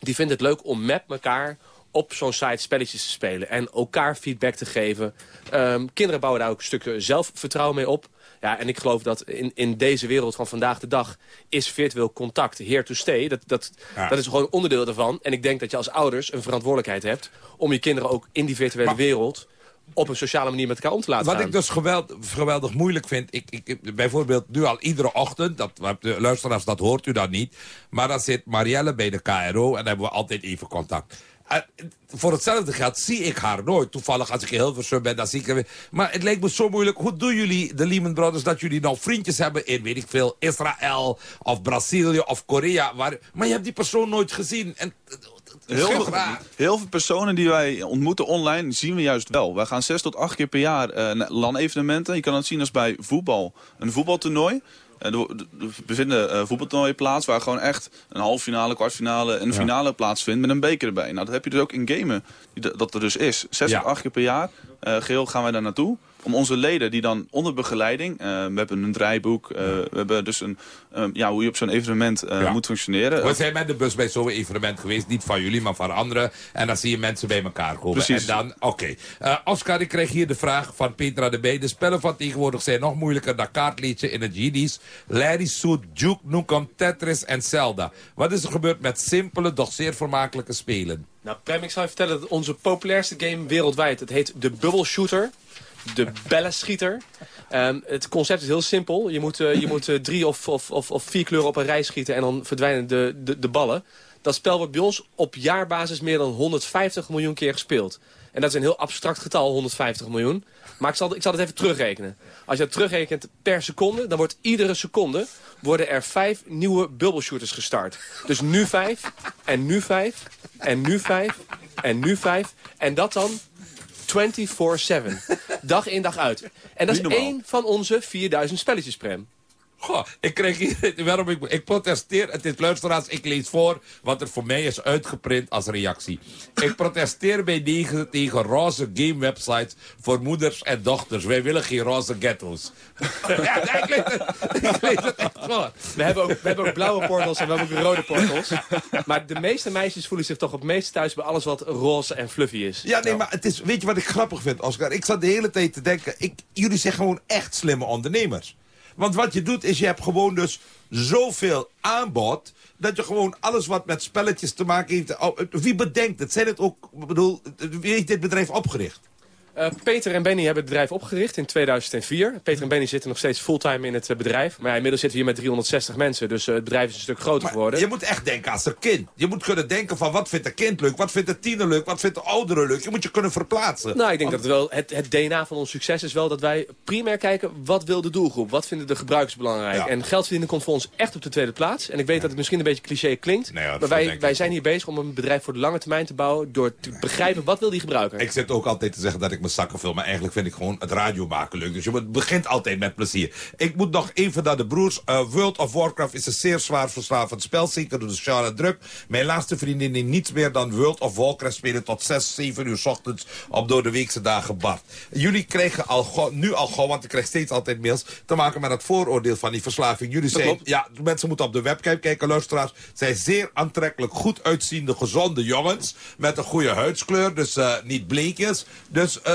die vindt het leuk om met elkaar op zo'n site spelletjes te spelen. En elkaar feedback te geven. Ehm, kinderen bouwen daar ook een stukje zelfvertrouwen mee op. Ja, en ik geloof dat in, in deze wereld van vandaag de dag... is virtueel contact here to stay. Dat, dat, Ja. dat is gewoon onderdeel daarvan. En ik denk dat je als ouders een verantwoordelijkheid hebt... om je kinderen ook in die virtuele Maar- wereld... op een sociale manier met elkaar om te laten Wat gaan. ik dus geweldig, geweldig moeilijk vind... Ik, ik, ik- bijvoorbeeld nu al iedere ochtend... Dat, de luisteraars, dat hoort u dan niet... maar dan zit Marielle bij de KRO... en dan hebben we altijd even contact. En voor hetzelfde geld zie ik haar nooit. Toevallig als ik in Hilversum ben, dan zie ik haar weer. Maar het lijkt me zo moeilijk. Hoe doen jullie, de Lehman Brothers, dat jullie nou vriendjes hebben in, weet ik veel, Israël of Brazilië of Korea. Waar, maar je hebt die persoon nooit gezien. En, Heel veel, heel veel personen die wij ontmoeten online zien we juist wel. Wij gaan zes tot acht keer per jaar eh, naar LAN-evenementen. Je kan het zien als bij voetbal. Een voetbaltoernooi. Eh, Er bevinden eh, voetbaltoernooien plaats waar gewoon echt een halve finale, kwartfinale en een finale plaatsvindt met een beker erbij. Nou, dat heb je dus ook in gamen, dat er dus is. Zes tot acht keer per jaar, eh geheel gaan wij daar naartoe. Om onze leden die dan onder begeleiding, eh, we hebben een draaiboek, eh, we hebben dus een, eh, ja, hoe je op zo'n evenement eh, Ja. moet functioneren. We zijn met de bus bij zo'n evenement geweest. Niet van jullie, maar van anderen. En dan zie je mensen bij elkaar komen. Precies. En dan, oké. Eh, Oscar, ik krijg hier de vraag van Petra de B. De spellen van tegenwoordig zijn nog moeilijker dan kaartleedje in het GD's. Larry Suit, Duke Nukem, Tetris en Zelda. Wat is er gebeurd met simpele, doch zeer vermakelijke spelen? Nou, Prem, ik zou je vertellen dat onze populairste game wereldwijd... het heet de Bubble Shooter. De bellenschieter. Ehm, het concept is heel simpel. Je moet, eh, je moet eh, drie of, of, of, vier kleuren op een rij schieten... en dan verdwijnen de, de, de ballen. Dat spel wordt bij ons op jaarbasis meer dan 150 miljoen keer gespeeld. En dat is een heel abstract getal, 150 miljoen. Maar ik zal, ik zal het even terugrekenen. Als je het terugrekent per seconde, dan wordt iedere seconde... worden er vijf nieuwe bubbelshooters gestart. Dus nu vijf, en nu vijf, en nu vijf, en nu vijf. En dat dan 24-7. Dag in, dag uit. En dat is één van onze 4000 spelletjes, Prem. Goh, ik krijg hier, waarom ik, ik protesteer, het is luisteraars, ik lees voor wat er voor mij is uitgeprint als reactie. Ik protesteer bij tegen, tegen roze game websites voor moeders en dochters. Wij willen geen roze ghetto's. ja, ik lees het, ik lees het echt voor. We hebben, ook, we hebben ook blauwe portals en we hebben ook rode portals. Maar de meeste meisjes voelen zich toch het meest thuis bij alles wat roze en fluffy is. Ja, nee, maar het is, weet je wat ik grappig vind, Oscar? Ik zat de hele tijd te denken, ik, jullie zijn gewoon echt slimme ondernemers. Want wat je doet is, je hebt gewoon dus zoveel aanbod... dat je gewoon alles wat met spelletjes te maken heeft... oh, Wie bedenkt het? Zijn het ook, bedoel, wie heeft dit bedrijf opgericht? Eh, Peter en Benny hebben het bedrijf opgericht in 2004. Peter en Benny zitten nog steeds fulltime in het eh, bedrijf. Maar ja, inmiddels zitten we hier met 360 mensen. Dus eh, het bedrijf is een stuk groter geworden. Je moet echt denken als een kind. Je moet kunnen denken van wat vindt een kind leuk, wat vindt de tiener leuk, wat vindt de oudere leuk. Je moet je kunnen verplaatsen. Nou, ik denk dat het wel het, het DNA van ons succes is wel dat wij primair kijken wat wil de doelgroep, wat vinden de gebruikers belangrijk. Ja. En geld verdienen komt voor ons echt op de tweede plaats. En ik weet dat het misschien een beetje cliché klinkt, Nee, maar wij, wij zijn hier bezig om een bedrijf voor de lange termijn te bouwen door te begrijpen wat wil die gebruiker. Ik zit ook altijd te zeggen dat ik me zakken. Maar eigenlijk vind ik gewoon het radio maken leuk. Dus je begint altijd met plezier. Ik moet nog even naar de broers. Uh, World of Warcraft is een zeer zwaar verslavend spel. Zeker door de sociale druk. Mijn laatste vriendin die niets meer dan World of Warcraft spelen... tot 6, 7 uur s ochtends op door de weekse dagen Bart. Jullie krijgen al nu al gewoon, want ik krijg steeds altijd mails... te maken met het vooroordeel van die verslaving. Jullie zijn, ja, mensen moeten op de webcam kijken, luisteraars. Zijn zeer aantrekkelijk, goed uitziende, gezonde jongens. Met een goede huidskleur, dus uh, niet bleekjes. Dus... Uh,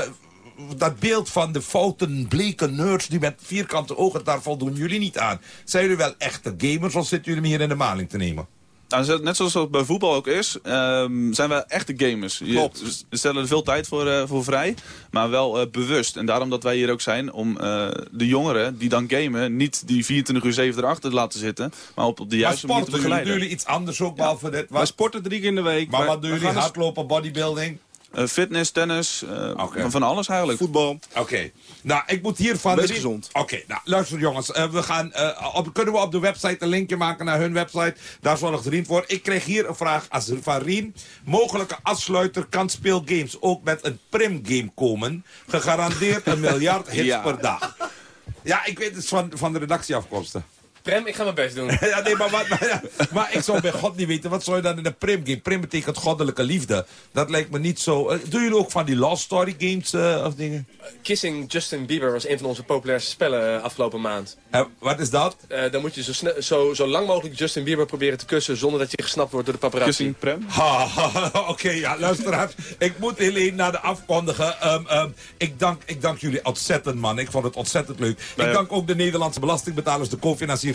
dat beeld van de fouten, bleke nerds die met vierkante ogen, daar voldoen jullie niet aan. Zijn jullie wel echte gamers of zitten jullie hier in de maling te nemen? Nou, net zoals het bij voetbal ook is, um, zijn we echte gamers. Klopt. we stellen er veel tijd voor, uh, voor vrij, maar wel uh, bewust. En daarom dat wij hier ook zijn om uh, de jongeren die dan gamen... niet die 24 uur 7 erachter te laten zitten, maar op, op de juiste manier te begeleiden. doen jullie iets anders ook, behalve ja. dit? Wij sporten drie keer in de week. Maar wat doen jullie? Hardlopen, bodybuilding? Uh, fitness, tennis, uh, okay. van alles eigenlijk. Voetbal. Oké. Nou, ik moet hier van... Wees gezond. Oké, nou, luister jongens. Uh, we gaan, op, kunnen we op de website een linkje maken naar hun website? Daar zorgt Rien voor. Ik kreeg hier een vraag van Rien. Mogelijke afsluiter kan speelgames ook met een prim-game komen. Gegarandeerd een miljard hits ja. per dag. Ja, ik weet het van, van de redactieafkomsten. Prem, ik ga mijn best doen. ja, nee, maar, maar, maar, ik zou bij God niet weten. Wat zou je dan in een Prim game? Prim betekent goddelijke liefde. Dat lijkt me niet zo... Uh, doen jullie ook van die Lost Story games uh, of dingen? Kissing Justin Bieber was een van onze populairste spellen uh, afgelopen maand. wat is dat? dan moet je zo, snel, zo, zo lang mogelijk Justin Bieber proberen te kussen... zonder dat je gesnapt wordt door de paparazzi. Kissing Prem? Oké, okay, ja, luisteraars. ik moet Helene naar de afkondigen. Um, um, ik, dank, ik dank jullie ontzettend, man. Ik vond het ontzettend leuk. Ik dank ook de Nederlandse belastingbetalers, de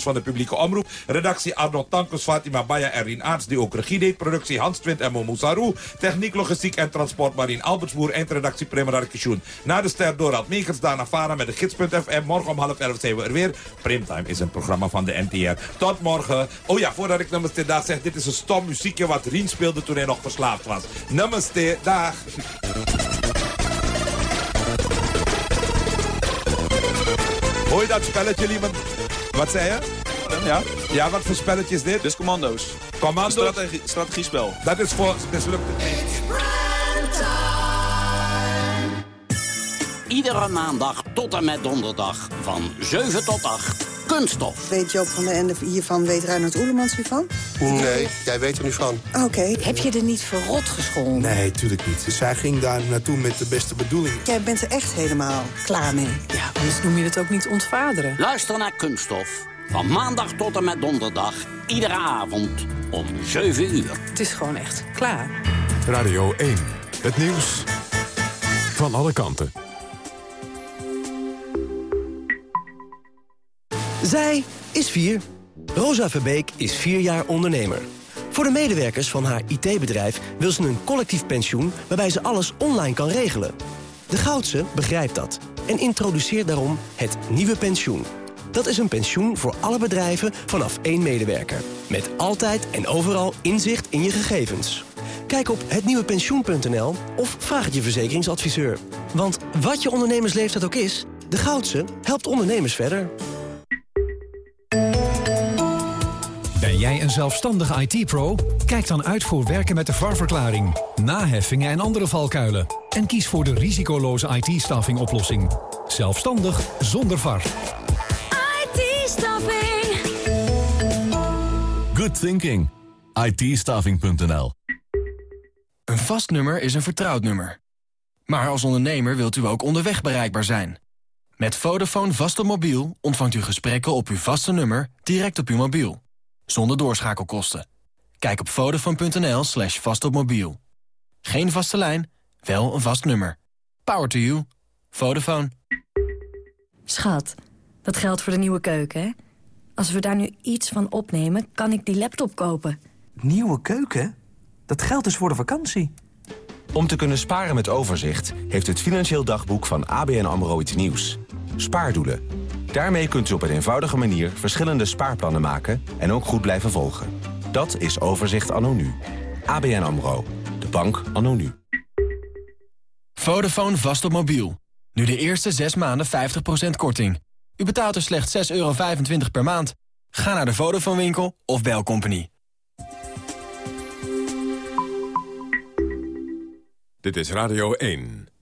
van de publieke omroep. Redactie Arnold Tankers, Fatima Baya en Rien Aarts, die ook regie deed. Productie Hans Twint en Momousarou. Techniek, logistiek en transport Marien Albertsboer. Eindredactie Prima Kishun. Na de ster Dorald Meekers, daarna Vara met de gids.fm. Morgen om half elf zijn we er weer. Primtime is een programma van de NTR. Tot morgen. Oh ja, voordat ik Namaste daar zeg, dit is een stom muziekje wat Rien speelde toen hij nog verslaafd was. Namaste, dag. Hoor je dat spelletje, lieve? Wat zei je? Ja? Ja, wat voor spelletje is dit? Dit is Commando's. Commando's? Strategie, strategiespel. Dat is voor mislukte... Iedere maandag tot en met donderdag van 7 tot 8. Kunststof. Weet Joop van de Ende hiervan, weet Reinhard Oelemans hiervan? Nee, jij weet er nu van. Oké. Heb je er niet verrot gescholden? Nee, tuurlijk niet. Zij ging daar naartoe met de beste bedoelingen. Jij bent er echt helemaal klaar mee. Ja, anders noem je het ook niet ontvaderen. Luister naar Kunststof. Van maandag tot en met donderdag. Iedere avond om 7 uur. Het is gewoon echt klaar. Radio 1. Het nieuws van alle kanten. Zij is vier. Rosa Verbeek is vier jaar ondernemer. Voor de medewerkers van haar IT-bedrijf wil ze een collectief pensioen... waarbij ze alles online kan regelen. De Goudse begrijpt dat en introduceert daarom het nieuwe pensioen. Dat is een pensioen voor alle bedrijven vanaf één medewerker. Met altijd en overal inzicht in je gegevens. Kijk op hetnieuwepensioen.nl of vraag het je verzekeringsadviseur. Want wat je ondernemersleeftijd ook is... de Goudse helpt ondernemers verder. Jij een zelfstandige IT-pro? Kijk dan uit voor werken met de VAR-verklaring, naheffingen en andere valkuilen. En kies voor de risicoloze IT-staffing oplossing. Zelfstandig zonder VAR. IT-staffing. Good thinking. it Een vast nummer is een vertrouwd nummer. Maar als ondernemer wilt u ook onderweg bereikbaar zijn. Met Vodafone vast op mobiel ontvangt u gesprekken op uw vaste nummer direct op uw mobiel zonder doorschakelkosten. Kijk op vodafone.nl slash vastopmobiel. Geen vaste lijn, wel een vast nummer. Power to you. Vodafone. Schat, dat geldt voor de nieuwe keuken, hè? Als we daar nu iets van opnemen, kan ik die laptop kopen. Nieuwe keuken? Dat geldt dus voor de vakantie. Om te kunnen sparen met overzicht... heeft het Financieel Dagboek van ABN AMRO iets nieuws. Spaardoelen. Daarmee kunt u op een eenvoudige manier verschillende spaarplannen maken... en ook goed blijven volgen. Dat is Overzicht Anno Nu. ABN AMRO. De bank Anno Nu. Vodafone vast op mobiel. Nu de eerste 6 maanden 50% korting. U betaalt er slechts 6,25 euro per maand. Ga naar de Vodafone winkel of bel Company. Dit is Radio 1.